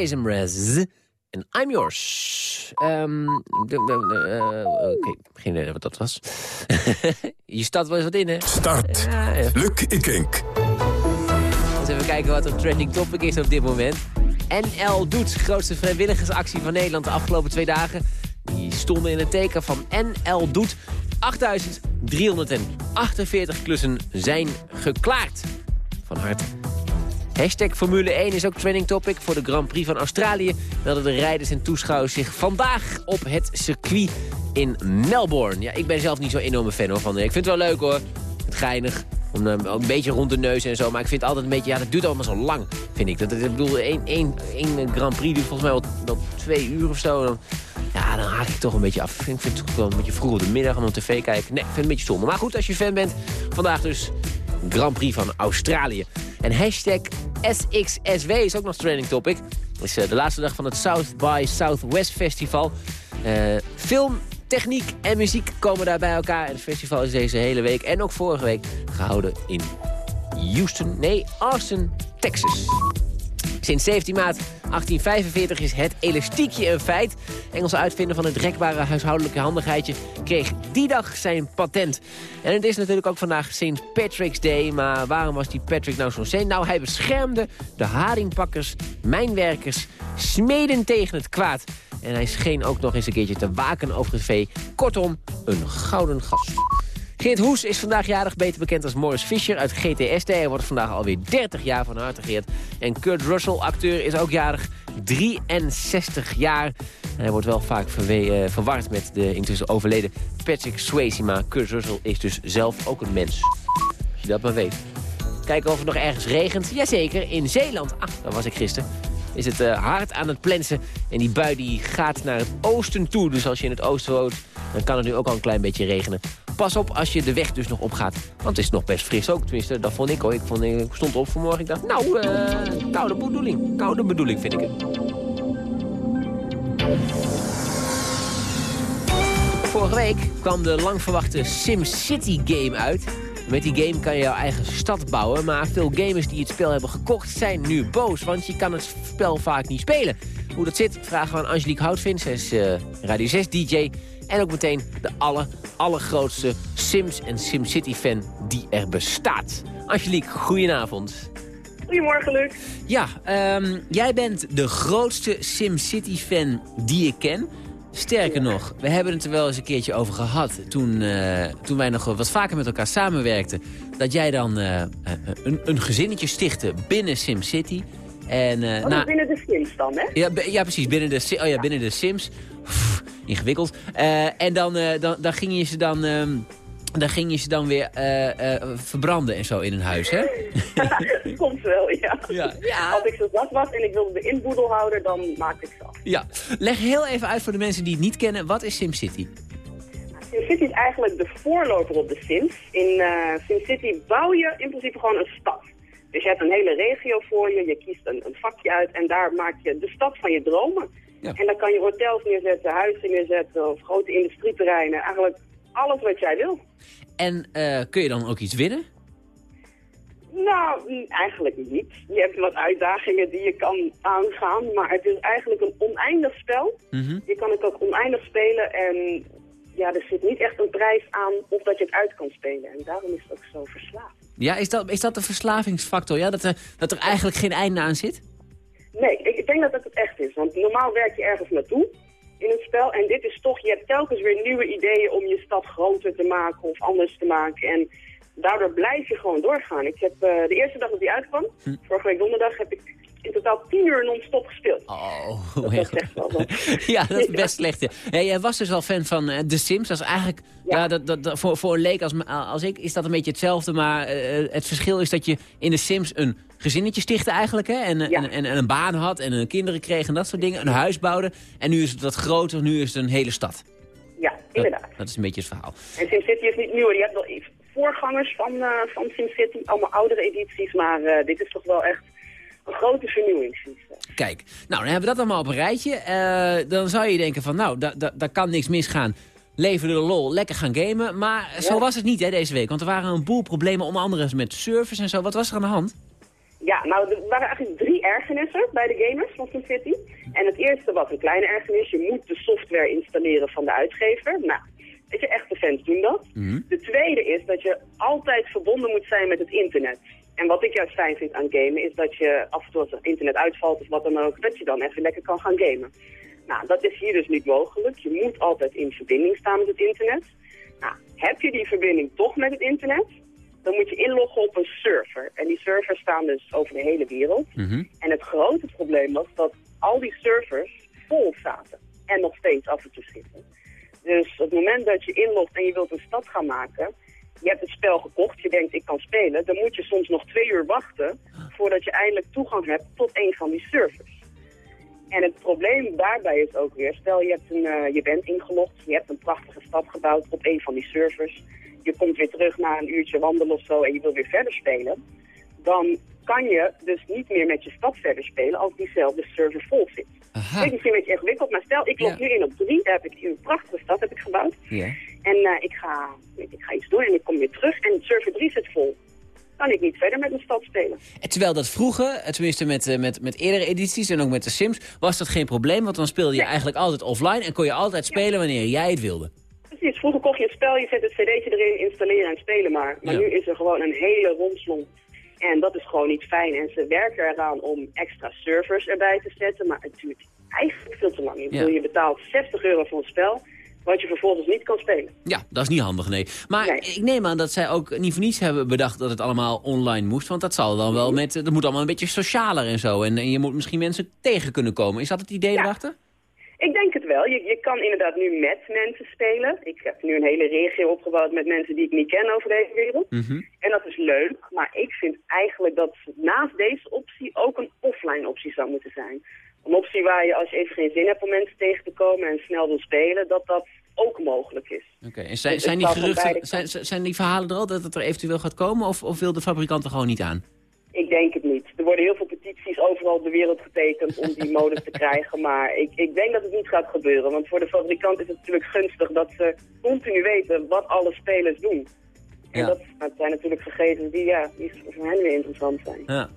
Jason Mraz en I'm Yours. Eh, Oké, geen idee wat dat was. Je staat wel eens wat in, hè? Start. Ja, ja. Luc Ikink. Eens even kijken wat een trending topic is op dit moment. NL Doet, grootste vrijwilligersactie van Nederland de afgelopen twee dagen. Die stonden in het teken van NL Doet. 8348 klussen zijn geklaard. Van harte. Hashtag Formule 1 is ook trending topic voor de Grand Prix van Australië. Melden de rijders en toeschouwers zich vandaag op het circuit in Melbourne. Ja, ik ben zelf niet zo'n enorme fan hoor, van. Ik vind het wel leuk hoor. Het geinig. Om, eh, een beetje rond de neus en zo. Maar ik vind het altijd een beetje... Ja, dat duurt allemaal zo lang, vind ik. Dat, dat- ik bedoel, één, één, één Grand Prix duurt volgens mij wel, wel twee uur of zo. Dan, ja, dan haak ik toch een beetje af. Ik vind, het wel een beetje vroeg op de middag om op tv kijken. Nee, ik vind het een beetje stom. Maar goed, als je fan bent, vandaag dus Grand Prix van Australië. En hashtag SXSW is ook nog trending topic. Het is eh, de laatste dag van het South by Southwest Festival. Eh, film, techniek en muziek komen daar bij elkaar. En het festival is deze hele week en ook vorige week gehouden in Houston, nee, Austin, Texas. Sinds 17 maart 1845 is het elastiekje een feit. Engelse uitvinder van het rekbare huishoudelijke handigheidje kreeg die dag zijn patent. En het is natuurlijk ook vandaag St. Patrick's Day. Maar waarom was die Patrick nou zo'n saint? Nou, hij beschermde de haringpakkers, mijnwerkers, smeden tegen het kwaad. En hij scheen ook nog eens een keertje te waken over het vee. Kortom, een gouden gast. Geert Hoes is vandaag jarig, beter bekend als Morris Fisher uit GTSD. Hij wordt vandaag alweer 30 jaar van harte. En Kurt Russell, acteur, is ook jarig, 63 jaar. Hij wordt wel vaak eh, verward met de intussen overleden Patrick Swayze. Maar Kurt Russell is dus zelf ook een mens. Als je dat maar weet. Kijken of het nog ergens regent. Jazeker, in Zeeland. Ah, daar was ik gisteren. Is het eh, hard aan het plensen. En die bui die gaat naar het oosten toe. Dus als je in het oosten woont, dan kan het nu ook al een klein beetje regenen. Pas op als je de weg dus nog opgaat. Want het is nog best fris ook. Tenminste, dat vond ik hoor. Ik, vond, ik stond op vanmorgen. Ik dacht, nou, eh, koude bedoeling. Koude bedoeling vind ik het. Vorige week kwam de lang verwachte SimCity game uit. Met die game kan je jouw eigen stad bouwen. Maar veel gamers die het spel hebben gekocht zijn nu boos. Want je kan het spel vaak niet spelen. Hoe dat zit, vragen we aan Angelique Houtvin. Is eh, Radio 6 DJ. En ook meteen de aller, allergrootste Sims en SimCity fan die er bestaat. Angelique, goedenavond. Goedemorgen, Luc. Ja, ehm, jij bent de grootste SimCity-fan die ik ken. Sterker nog, we hebben het er wel eens een keertje over gehad... toen, eh, toen wij nog wat vaker met elkaar samenwerkten... dat jij dan eh, eh, een, een gezinnetje stichtte binnen SimCity. En, Oh, na- is binnen de Sims dan, hè? ja, ja, precies. Binnen de, oh ja, binnen de Sims. Pff, ingewikkeld. Eh, en dan, eh, dan, dan ging je ze dan... ehm, dan ging je ze dan weer eh, verbranden en zo in een huis, hè? Komt wel, ja. Ja. Als ik zo zat was en ik wilde de inboedel houden, dan maakte ik ze af. Ja. Leg heel even uit voor de mensen die het niet kennen. Wat is SimCity? SimCity is eigenlijk de voorloper op de Sims. In eh, SimCity bouw je in principe gewoon een stad. Dus je hebt een hele regio voor je, je kiest een, een vakje uit en daar maak je de stad van je dromen. En dan kan je hotels neerzetten, huizen neerzetten of grote industrieterreinen. Eigenlijk alles wat jij wil. En eh, kun je dan ook iets winnen? Nou, mm, eigenlijk niet. Je hebt wat uitdagingen die je kan aangaan, maar het is eigenlijk een oneindig spel. Mhm. Je kan het ook oneindig spelen en ja, er zit niet echt een prijs aan of dat je het uit kan spelen. En daarom is het ook zo verslaafd. Ja, is dat, is dat de verslavingsfactor? Ja? Dat, er, dat er eigenlijk geen einde aan zit? Nee, ik, ik denk dat dat het echt is. Want normaal werk je ergens naartoe in het spel. En dit is toch, je hebt telkens weer nieuwe ideeën om je stad groter te maken of anders te maken. En daardoor blijf je gewoon doorgaan. Ik heb eh, de eerste dag dat die uitkwam, vorige week donderdag, heb ik in totaal tien uur non-stop gespeeld. Oh, dat was echt wel ja, dat is best slecht. Ja. Ja, jij was dus al fan van eh, The Sims. Dat is eigenlijk, ja. dat, dat, dat- voor, voor een leek als, als ik is dat een beetje hetzelfde. Maar eh, het verschil is dat je in The Sims een gezinnetje stichtte eigenlijk. Hè? En, en, en, en een baan had en een kinderen kreeg en dat soort dingen. Een huis bouwde. En nu is het wat groter. Nu is het een hele stad. Ja, inderdaad. Dat is een beetje het verhaal. En SimCity is niet nieuw. Je hebt wel voorgangers van, eh van SimCity, allemaal oudere edities. Maar eh, dit is toch wel echt een grote vernieuwing. Kijk, nou dan hebben we dat allemaal op een rijtje. Eh, dan zou je denken van nou, da- da- daar kan niks misgaan. Leven de lol, lekker gaan gamen. Maar zo was het niet hè, deze week. Want er waren een boel problemen, onder andere met servers en zo. Wat was er aan de hand? Ja, nou, er waren eigenlijk drie ergernissen bij de gamers van SimCity. En het eerste was een kleine ergernis. Je moet de software installeren van de uitgever. Nou, weet je, echte fans doen dat. De tweede is dat je altijd verbonden moet zijn met het internet. En wat ik juist fijn vind aan gamen is dat je af en toe als het internet uitvalt of wat dan ook, dat je dan even lekker kan gaan gamen. Nou, dat is hier dus niet mogelijk. Je moet altijd in verbinding staan met het internet. Nou, heb je die verbinding toch met het internet, dan moet je inloggen op een server. En die servers staan dus over de hele wereld. En het grote probleem was dat al die servers vol zaten. En nog steeds af en toe zitten. Dus op het moment dat je inlogt en je wilt een stad gaan maken... je hebt het spel gekocht, je denkt ik kan spelen... dan moet je soms nog twee uur wachten... voordat je eindelijk toegang hebt tot een van die servers. En het probleem daarbij is ook weer... stel je, hebt een, eh, je bent ingelogd, je hebt een prachtige stad gebouwd op een van die servers... je komt weer terug na een uurtje wandelen of zo en je wil weer verder spelen... dan kan je dus niet meer met je stad verder spelen als diezelfde server vol zit. Dat is misschien een beetje ingewikkeld, maar stel ik log nu in op drie, daar heb ik een prachtige stad heb ik gebouwd. Ja. En eh, ik, ga, ik ga iets doen en ik kom weer terug en server 3 zit vol. Kan ik niet verder met mijn stad spelen. En terwijl dat vroeger, eh, tenminste met, eh, met, met eerdere edities en ook met de Sims, was dat geen probleem. Want dan speelde je eigenlijk altijd offline en kon je altijd spelen wanneer jij het wilde. Precies, vroeger kocht je het spel, je zet het cd'tje erin, installeren en spelen maar. Maar Ja. nu is er gewoon een hele romslomp. En dat is gewoon niet fijn. En ze werken eraan om extra servers erbij te zetten, maar het duurt eigenlijk veel te lang. Ik Ja. bedoel, je betaalt 60 euro voor een spel, wat je vervolgens niet kan spelen. Ja, dat is niet handig, nee. Maar ik neem aan dat zij ook niet voor niets hebben bedacht dat het allemaal online moest. Want dat zal dan wel met, dat moet allemaal een beetje socialer en zo. En, en je moet misschien mensen tegen kunnen komen. Is dat het idee erachter? Ik denk het wel. Je, je kan inderdaad nu met mensen spelen. Ik heb nu een hele regio opgebouwd met mensen die ik niet ken over de hele wereld. En dat is leuk, maar ik vind eigenlijk dat naast deze optie ook een offline optie zou moeten zijn. Een optie waar je als je even geen zin hebt om mensen tegen te komen en snel wil spelen, dat dat ook mogelijk is. Oké, en zijn, Het- zijn, die geruchten, zijn, zijn die verhalen er al dat het er eventueel gaat komen? Of, of wil de fabrikant er gewoon niet aan? Ik denk het niet. Er worden heel veel petities overal op de wereld getekend om die modus te krijgen. Maar ik, ik denk dat het niet gaat gebeuren. Want voor de fabrikant is het natuurlijk gunstig dat ze continu weten wat alle spelers doen. En Ja. dat, dat zijn natuurlijk gegevens die, ja, die voor hen weer interessant zijn. Ja.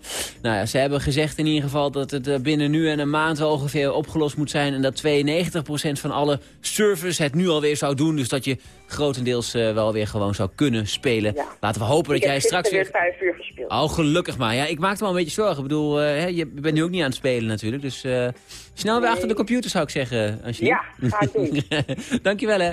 Nou ja, ze hebben gezegd in ieder geval dat het eh, binnen nu en een maand wel ongeveer opgelost moet zijn. En dat 92% van alle servers het nu alweer zou doen. Dus dat je grotendeels eh, wel weer gewoon zou kunnen spelen. Laten we hopen dat ik jij straks weer... weer vijf uur gespeeld. Oh, gelukkig maar. Ja, ik maakte me wel een beetje zorgen. Ik bedoel, eh, je bent nu ook niet aan het spelen natuurlijk. Dus snel weer achter de computer zou ik zeggen, Angelique. Ja, ga ik doen. Dankjewel hè.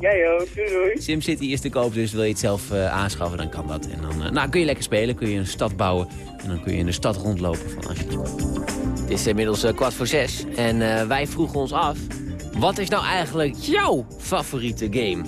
Ja joh, doei doei. SimCity is te koop, dus wil je het zelf eh, aanschaffen, dan kan dat. En dan eh, nou, kun je lekker spelen, kun je een stad bouwen. En dan kun je in de stad rondlopen van Angelique. Het is inmiddels eh, kwart voor zes. En eh, wij vroegen ons af, wat is nou eigenlijk jouw favoriete game?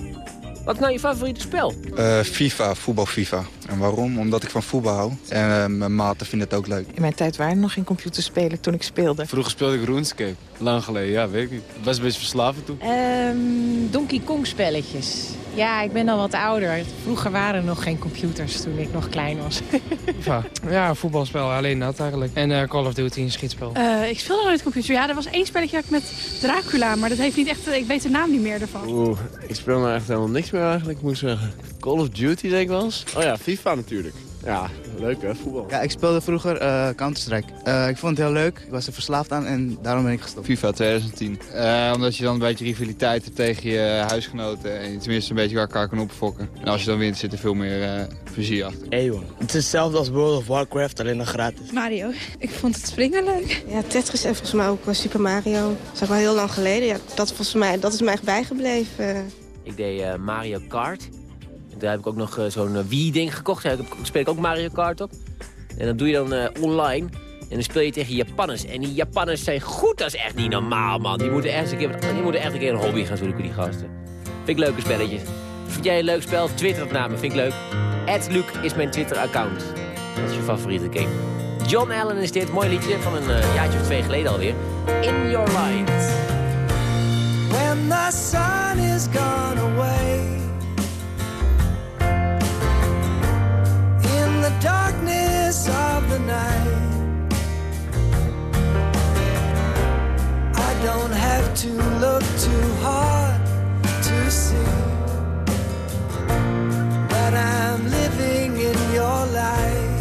Wat is nou je favoriete spel? Eh, FIFA, voetbal FIFA. En waarom? Omdat ik van voetbal hou. En mijn maten vinden het ook leuk. In mijn tijd waren er nog geen computerspelen toen ik speelde. Vroeger speelde ik RuneScape. Lang geleden, ja, weet ik niet. Best een beetje verslavend toen. Ehm, Donkey Kong spelletjes. Ja, ik ben al wat ouder. Vroeger waren er nog geen computers toen ik nog klein was. FIFA. Ja, voetbalspel, alleen dat eigenlijk. En eh, Call of Duty, een schietspel. Eh, ik speelde nooit computer. Ja, er was één spelletje met Dracula, maar dat heeft niet echt... Ik weet de naam niet meer ervan. Oeh, ik speel nou echt helemaal niks meer eigenlijk, moet ik zeggen. Call of Duty denk ik wel eens. Oh ja, FIFA natuurlijk. Ja, leuk hè, voetbal. Ja, ik speelde vroeger eh, Counter-Strike. Eh, ik vond het heel leuk. Ik was er verslaafd aan en daarom ben ik gestopt. FIFA 2010. Eh, omdat je dan een beetje rivaliteit hebt tegen je huisgenoten. En je tenminste een beetje elkaar kan opfokken. En als je dan wint, zit er veel meer eh plezier achter. Eeuwen. Het is hetzelfde als World of Warcraft, alleen dan gratis. Mario. Ik vond het springen leuk. Ja, Tetris en volgens mij ook Super Mario. Dat is ook wel heel lang geleden. Ja, dat, volgens mij, dat is mij echt bijgebleven. Ik deed eh, Mario Kart. Daar heb ik ook nog eh, zo'n eh, Wii-ding gekocht. Daar speel ik ook Mario Kart op. En dat doe je dan eh, online. En dan speel je tegen Japanners. En die Japanners zijn goed, dat is echt niet normaal, man. Die moeten echt een keer, die moeten echt een, keer een hobby gaan zoeken, die gasten. Vind ik leuke spelletjes. Vind jij een leuk spel? Twitter het naar me, vind ik leuk. Luke is mijn Twitter-account. Dat is je favoriete game. John Allen is dit, mooi liedje van een eh, jaartje of twee geleden alweer. In Your Light. When the sun is gone away darkness of the night. I don't have to look too hard to see That I'm living in your light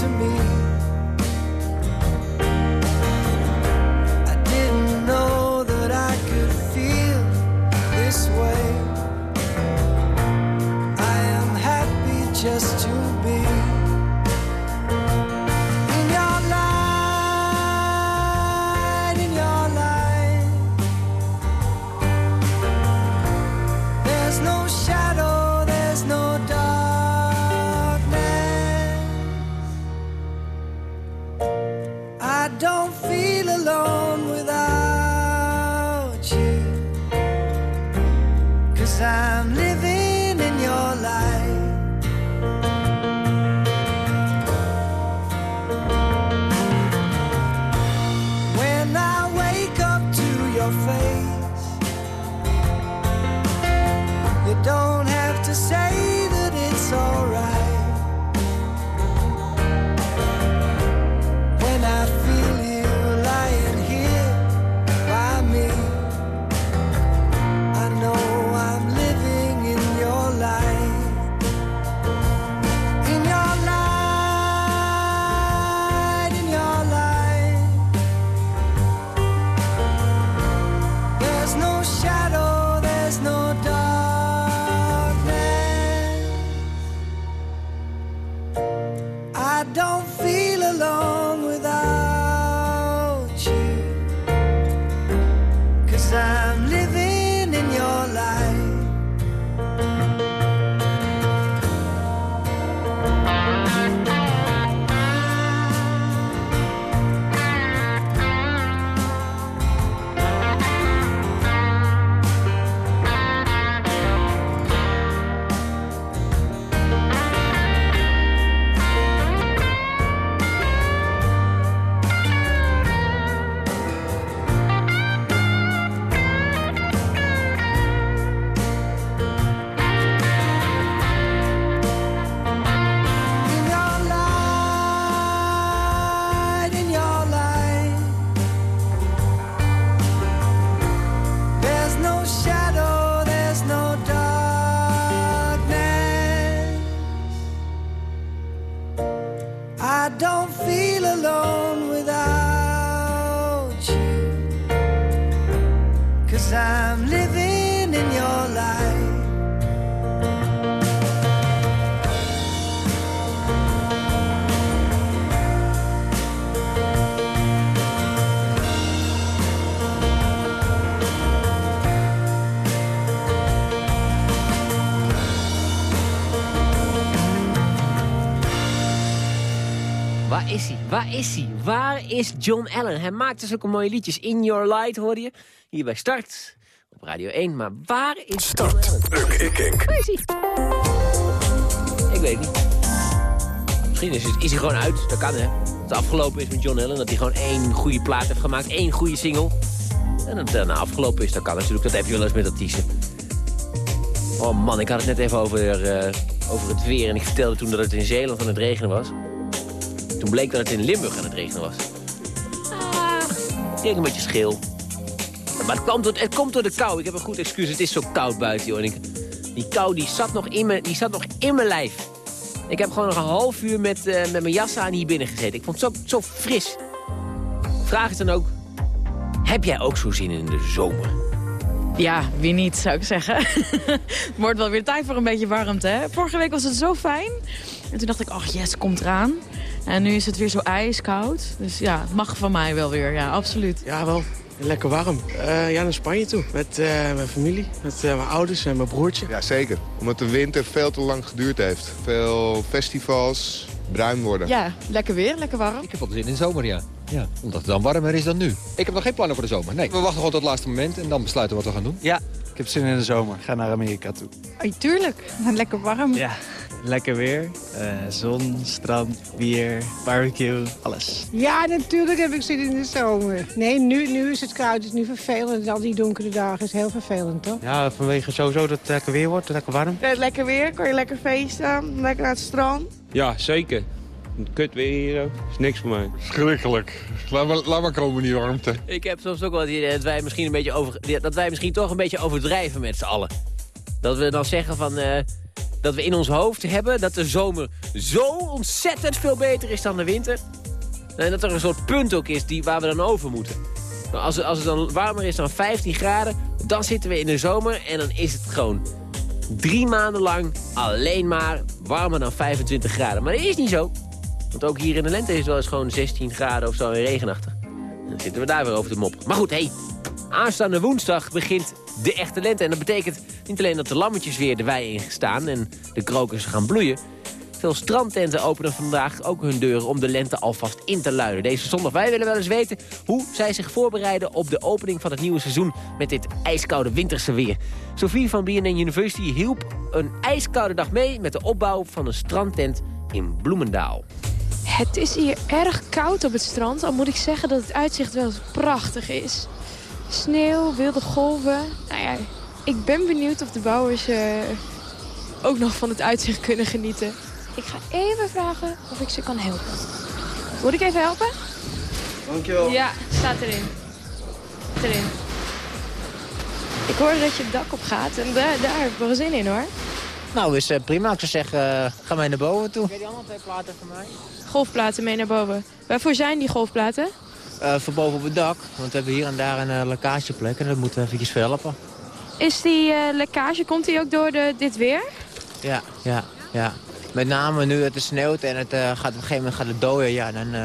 to me. I didn't know that I could feel this way. I am happy just to. Is hij? Waar is hij? Waar is John Allen? Hij maakte zulke mooie liedjes. In Your Light hoorde je. Hier bij Start. Op Radio 1. Maar waar is Start. John Allen? Ik, ik. Waar is hij? Ik weet niet. Misschien is, het, is hij gewoon uit. Dat kan, hè. Dat het afgelopen is met John Allen. Dat hij gewoon één goede plaat heeft gemaakt. één goede single. En dat het daarna afgelopen is. Dat kan natuurlijk. Dat heb je wel eens met artiesten. Oh man, ik had het net even over, eh, over het weer. En ik vertelde toen dat het in Zeeland aan het regenen was. Toen bleek dat het in Limburg aan het regenen was. Ah, een beetje schil. Maar het komt, door, de kou. Ik heb een goed excuus. Het is zo koud buiten, joh. Ik, die kou die zat, nog in me, die zat nog in mijn lijf. Ik heb gewoon nog een half uur met, eh, met mijn jas aan hier binnen gezeten. Ik vond het zo, zo fris. Vraag is dan ook... Heb jij ook zo zin in de zomer? Ja, wie niet, zou ik zeggen. Het wordt wel weer tijd voor een beetje warmte, hè? Vorige week was het zo fijn. En toen dacht ik, ach yes, komt eraan. En nu is het weer zo ijskoud. Dus ja, het mag van mij wel weer, ja, absoluut. Ja, wel. Lekker warm. Eh, ja, naar Spanje toe. Met eh, mijn familie, met eh, mijn ouders en mijn broertje. Ja, zeker. Omdat de winter veel te lang geduurd heeft. Veel festivals, bruin worden. Ja, lekker weer, lekker warm. Ik heb wel zin in de zomer, ja. ja. Omdat het dan warmer is dan nu. Ik heb nog geen plannen voor de zomer, nee. We wachten gewoon tot het laatste moment en dan besluiten wat we gaan doen. Ja, ik heb zin in de zomer. Ga naar Amerika toe. Oh, tuurlijk, lekker warm. Ja, lekker weer. Eh, zon, strand, bier, barbecue, alles. Ja, natuurlijk heb ik zin in de zomer. Nee, nu, nu is het koud, het is nu vervelend. Al die donkere dagen is heel vervelend, toch? Ja, vanwege sowieso dat het lekker weer wordt, lekker warm. Lekker weer, kan je lekker feesten, lekker naar het strand. Ja, zeker. Kut weer hier ook. Is niks voor mij. Schrikkelijk. Laat maar, laat maar komen, die warmte. Ik heb soms ook wel het idee dat wij misschien, een beetje over, dat wij misschien toch een beetje overdrijven met z'n allen. Dat we dan zeggen van... eh, dat we in ons hoofd hebben dat de zomer zo ontzettend veel beter is dan de winter. En dat er een soort punt ook is die, waar we dan over moeten. Nou, als, het- als het dan warmer is dan 15 graden, dan zitten we in de zomer en dan is het gewoon drie maanden lang alleen maar warmer dan 25 graden. Maar dat is niet zo. Want ook hier in de lente is het wel eens gewoon 16 graden of zo en regenachtig. En dan zitten we daar weer over te mopperen. Maar goed, hey, aanstaande woensdag begint de echte lente. En dat betekent niet alleen dat de lammetjes weer de wei ingestaan en de krokussen gaan bloeien. Veel strandtenten openen vandaag ook hun deuren om de lente alvast in te luiden. Deze zondag, wij willen wel eens weten hoe zij zich voorbereiden op de opening van het nieuwe seizoen met dit ijskoude winterse weer. Sophie van BNN University hielp een ijskoude dag mee met de opbouw van een strandtent in Bloemendaal. Het is hier erg koud op het strand. Al moet ik zeggen dat het uitzicht wel prachtig is. Sneeuw, wilde golven. Nou ja, ik ben benieuwd of de bouwers eh, ook nog van het uitzicht kunnen genieten. Ik ga even vragen of ik ze kan helpen. Moet ik even helpen? Dankjewel. Ja, staat erin. Erin. Ik hoorde dat je het dak op gaat en daar, daar heb ik wel zin in hoor. Nou, is eh, prima. Ik zou zeggen, eh, ga mee naar boven toe. Heb je die andere twee platen van mij? Golfplaten mee naar boven. Waarvoor zijn die golfplaten? Eh, voor boven op het dak. Want we hebben hier en daar een eh, lekkageplek en dat moeten we eventjes verhelpen. Is die eh, lekkage, komt die ook door de, dit weer? Ja, ja, ja. Met name nu het sneeuwt en het eh, gaat op een gegeven moment gaat het dooien. Ja, dan eh,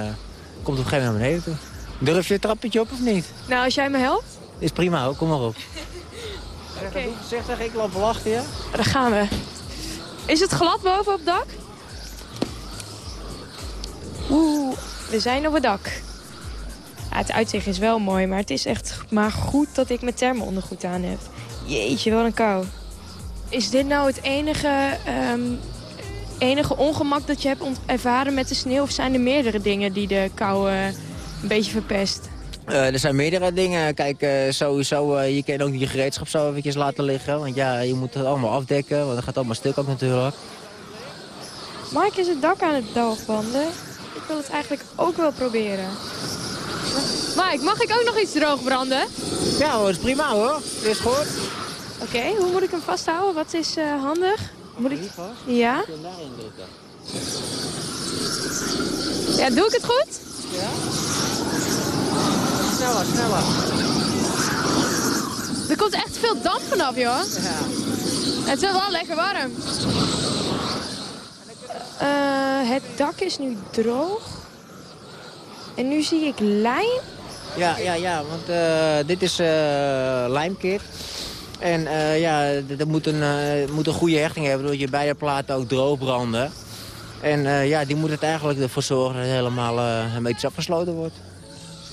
komt het op een gegeven moment naar beneden toe. Durf je het trappetje op of niet? Nou, als jij me helpt. Is prima hoor, kom maar op. Oké. Zeg zeg, ik loop wel achter je. Daar gaan we. Is het glad boven op het dak? Oeh, we zijn op het dak. Ja, het uitzicht is wel mooi, maar het is echt maar goed dat ik mijn thermoondergoed aan heb. Jeetje, wat een kou. Is dit nou het enige, ehm, enige ongemak dat je hebt ervaren met de sneeuw? Of zijn er meerdere dingen die de kou eh, een beetje verpest? Eh, er zijn meerdere dingen. Kijk, eh, sowieso, eh, je kan ook je gereedschap zo eventjes laten liggen. Want ja, je moet het allemaal afdekken, want dat gaat allemaal stuk ook natuurlijk. Mike is het dak aan het droogbranden. Ik wil het eigenlijk ook wel proberen. Mike, mag ik ook nog iets droog branden? Ja hoor, is prima hoor. Is goed. Oké, hoe moet ik hem vasthouden? Wat is eh, handig? Moet ik... Ja? Ja, doe ik het goed? Ja. Sneller, sneller. Er komt echt veel damp vanaf, joh. Ja. Het is wel lekker warm. Eh, het dak is nu droog. En nu zie ik lijm. Ja, ja, ja, want eh, dit is eh lijmkit. En eh, ja, dat moet een, moet een goede hechting hebben, zodat je beide platen ook droog branden. En ja, die moet het eigenlijk ervoor zorgen dat het helemaal uh, hermetisch afgesloten wordt.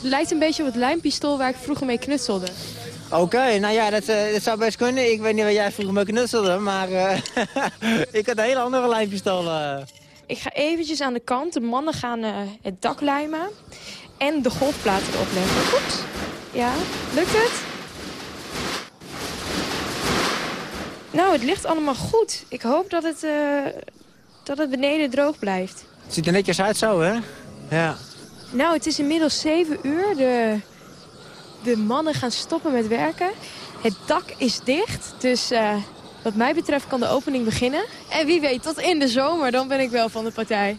Het lijkt een beetje op het lijmpistool waar ik vroeger mee knutselde. Oké, nou ja, dat, dat zou best kunnen. Ik weet niet waar jij vroeger mee knutselde, maar ik had een hele andere lijmpistool. Ik ga eventjes aan de kant. De mannen gaan het dak lijmen en de golfplaten erop leggen. Oeps. Ja, lukt het? Nou, het ligt allemaal goed. Ik hoop dat het, dat het beneden droog blijft. Het ziet er netjes uit zo, hè? Ja. Nou, het is inmiddels 7 uur. De, de mannen gaan stoppen met werken. Het dak is dicht, dus uh, wat mij betreft kan de opening beginnen. En wie weet, tot in de zomer, dan ben ik wel van de partij.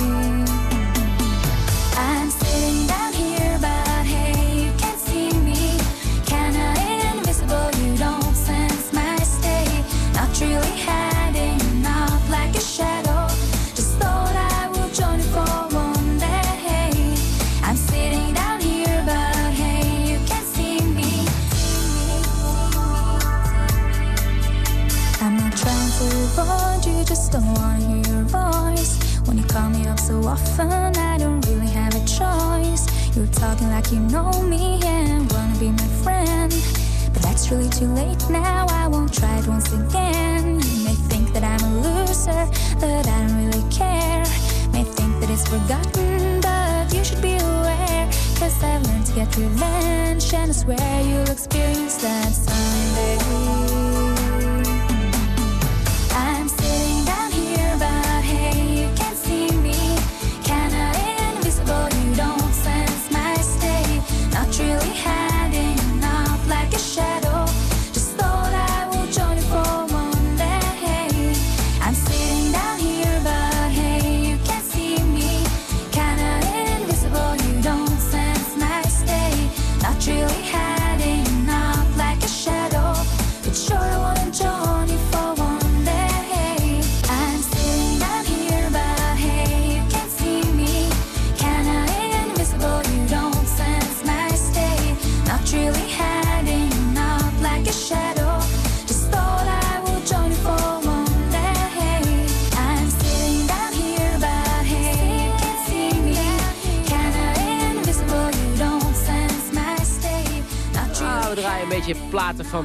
too late now,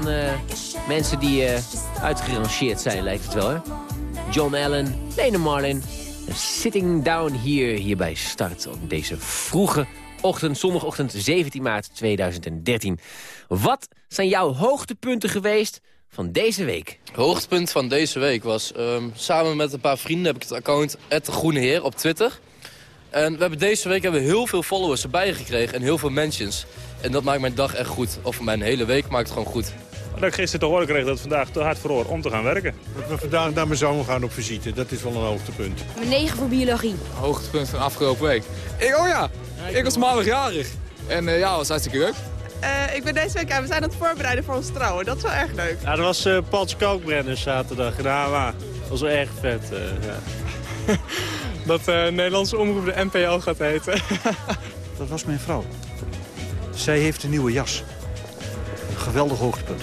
van eh, mensen die uitgerangeerd zijn, lijkt het wel, hè? John Allen, Lena Marlin, Sitting Down Here, hier bij Start op deze vroege ochtend, zondagochtend 17 maart 2013. Wat zijn jouw hoogtepunten geweest van deze week? Hoogtepunt van deze week was... ehm, samen met een paar vrienden heb ik het account de Groene Heer op Twitter. En we hebben deze week hebben we heel veel followers erbij gekregen en heel veel mentions. En dat maakt mijn dag echt goed. Of mijn hele week maakt het gewoon goed. Dat ik gisteren te horen kreeg dat het vandaag te hard vroor om te gaan werken. Dat we vandaag naar mijn zoon gaan op visite, dat is wel een hoogtepunt. Mijn 9 voor biologie. Hoogtepunt van afgelopen week. Ik, oh ja, ik was maandagjarig. En eh, ja, was hartstikke leuk. Eh, ik ben deze week aan, we zijn aan het voorbereiden voor ons trouwen. Dat is wel erg leuk. Ja, dat was uh, Pals Kookbrenner zaterdag in de HMA. Dat was wel erg vet, eh, ja. Dat uh, Nederlandse omroep de NPO gaat heten. Dat was mijn vrouw. Zij heeft een nieuwe jas. Een geweldig hoogtepunt.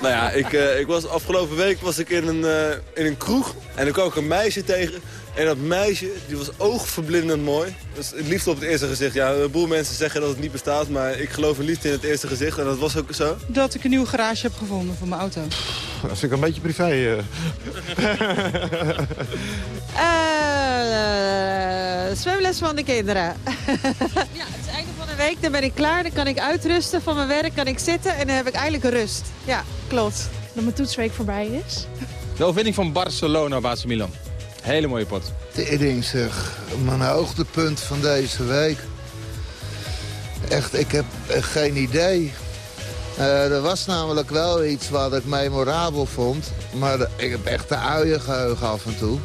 Nou ja, ik, uh, ik was, afgelopen week was ik in een, uh, in een kroeg en ik kwam ook een meisje tegen. En dat meisje, die was oogverblindend mooi. Dus het liefde op het eerste gezicht. Ja, een boel mensen zeggen dat het niet bestaat, maar ik geloof in liefde in het eerste gezicht. En dat was ook zo. Dat ik een nieuwe garage heb gevonden voor mijn auto. Dat vind ik een beetje privé. Uh. zwemles van de kinderen. ja, het is einde van een week, dan ben ik klaar. Dan kan ik uitrusten van mijn werk, kan ik zitten en dan heb ik eindelijk rust. Ja, klopt. Dat mijn toetsweek voorbij is. De overwinning van Barcelona op AC Milan. Hele mooie pot. Tering zeg, mijn hoogtepunt van deze week. Echt, ik heb echt geen idee. Eh, er was namelijk wel iets wat ik memorabel vond. Maar ik heb echt de uiengeheugen af en toe.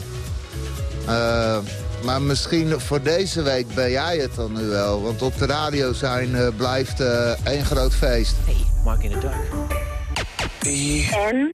Eh, maar misschien voor deze week ben jij het dan nu wel. Want op de radio zijn eh, blijft eh, één groot feest. Mark in the Dark. En?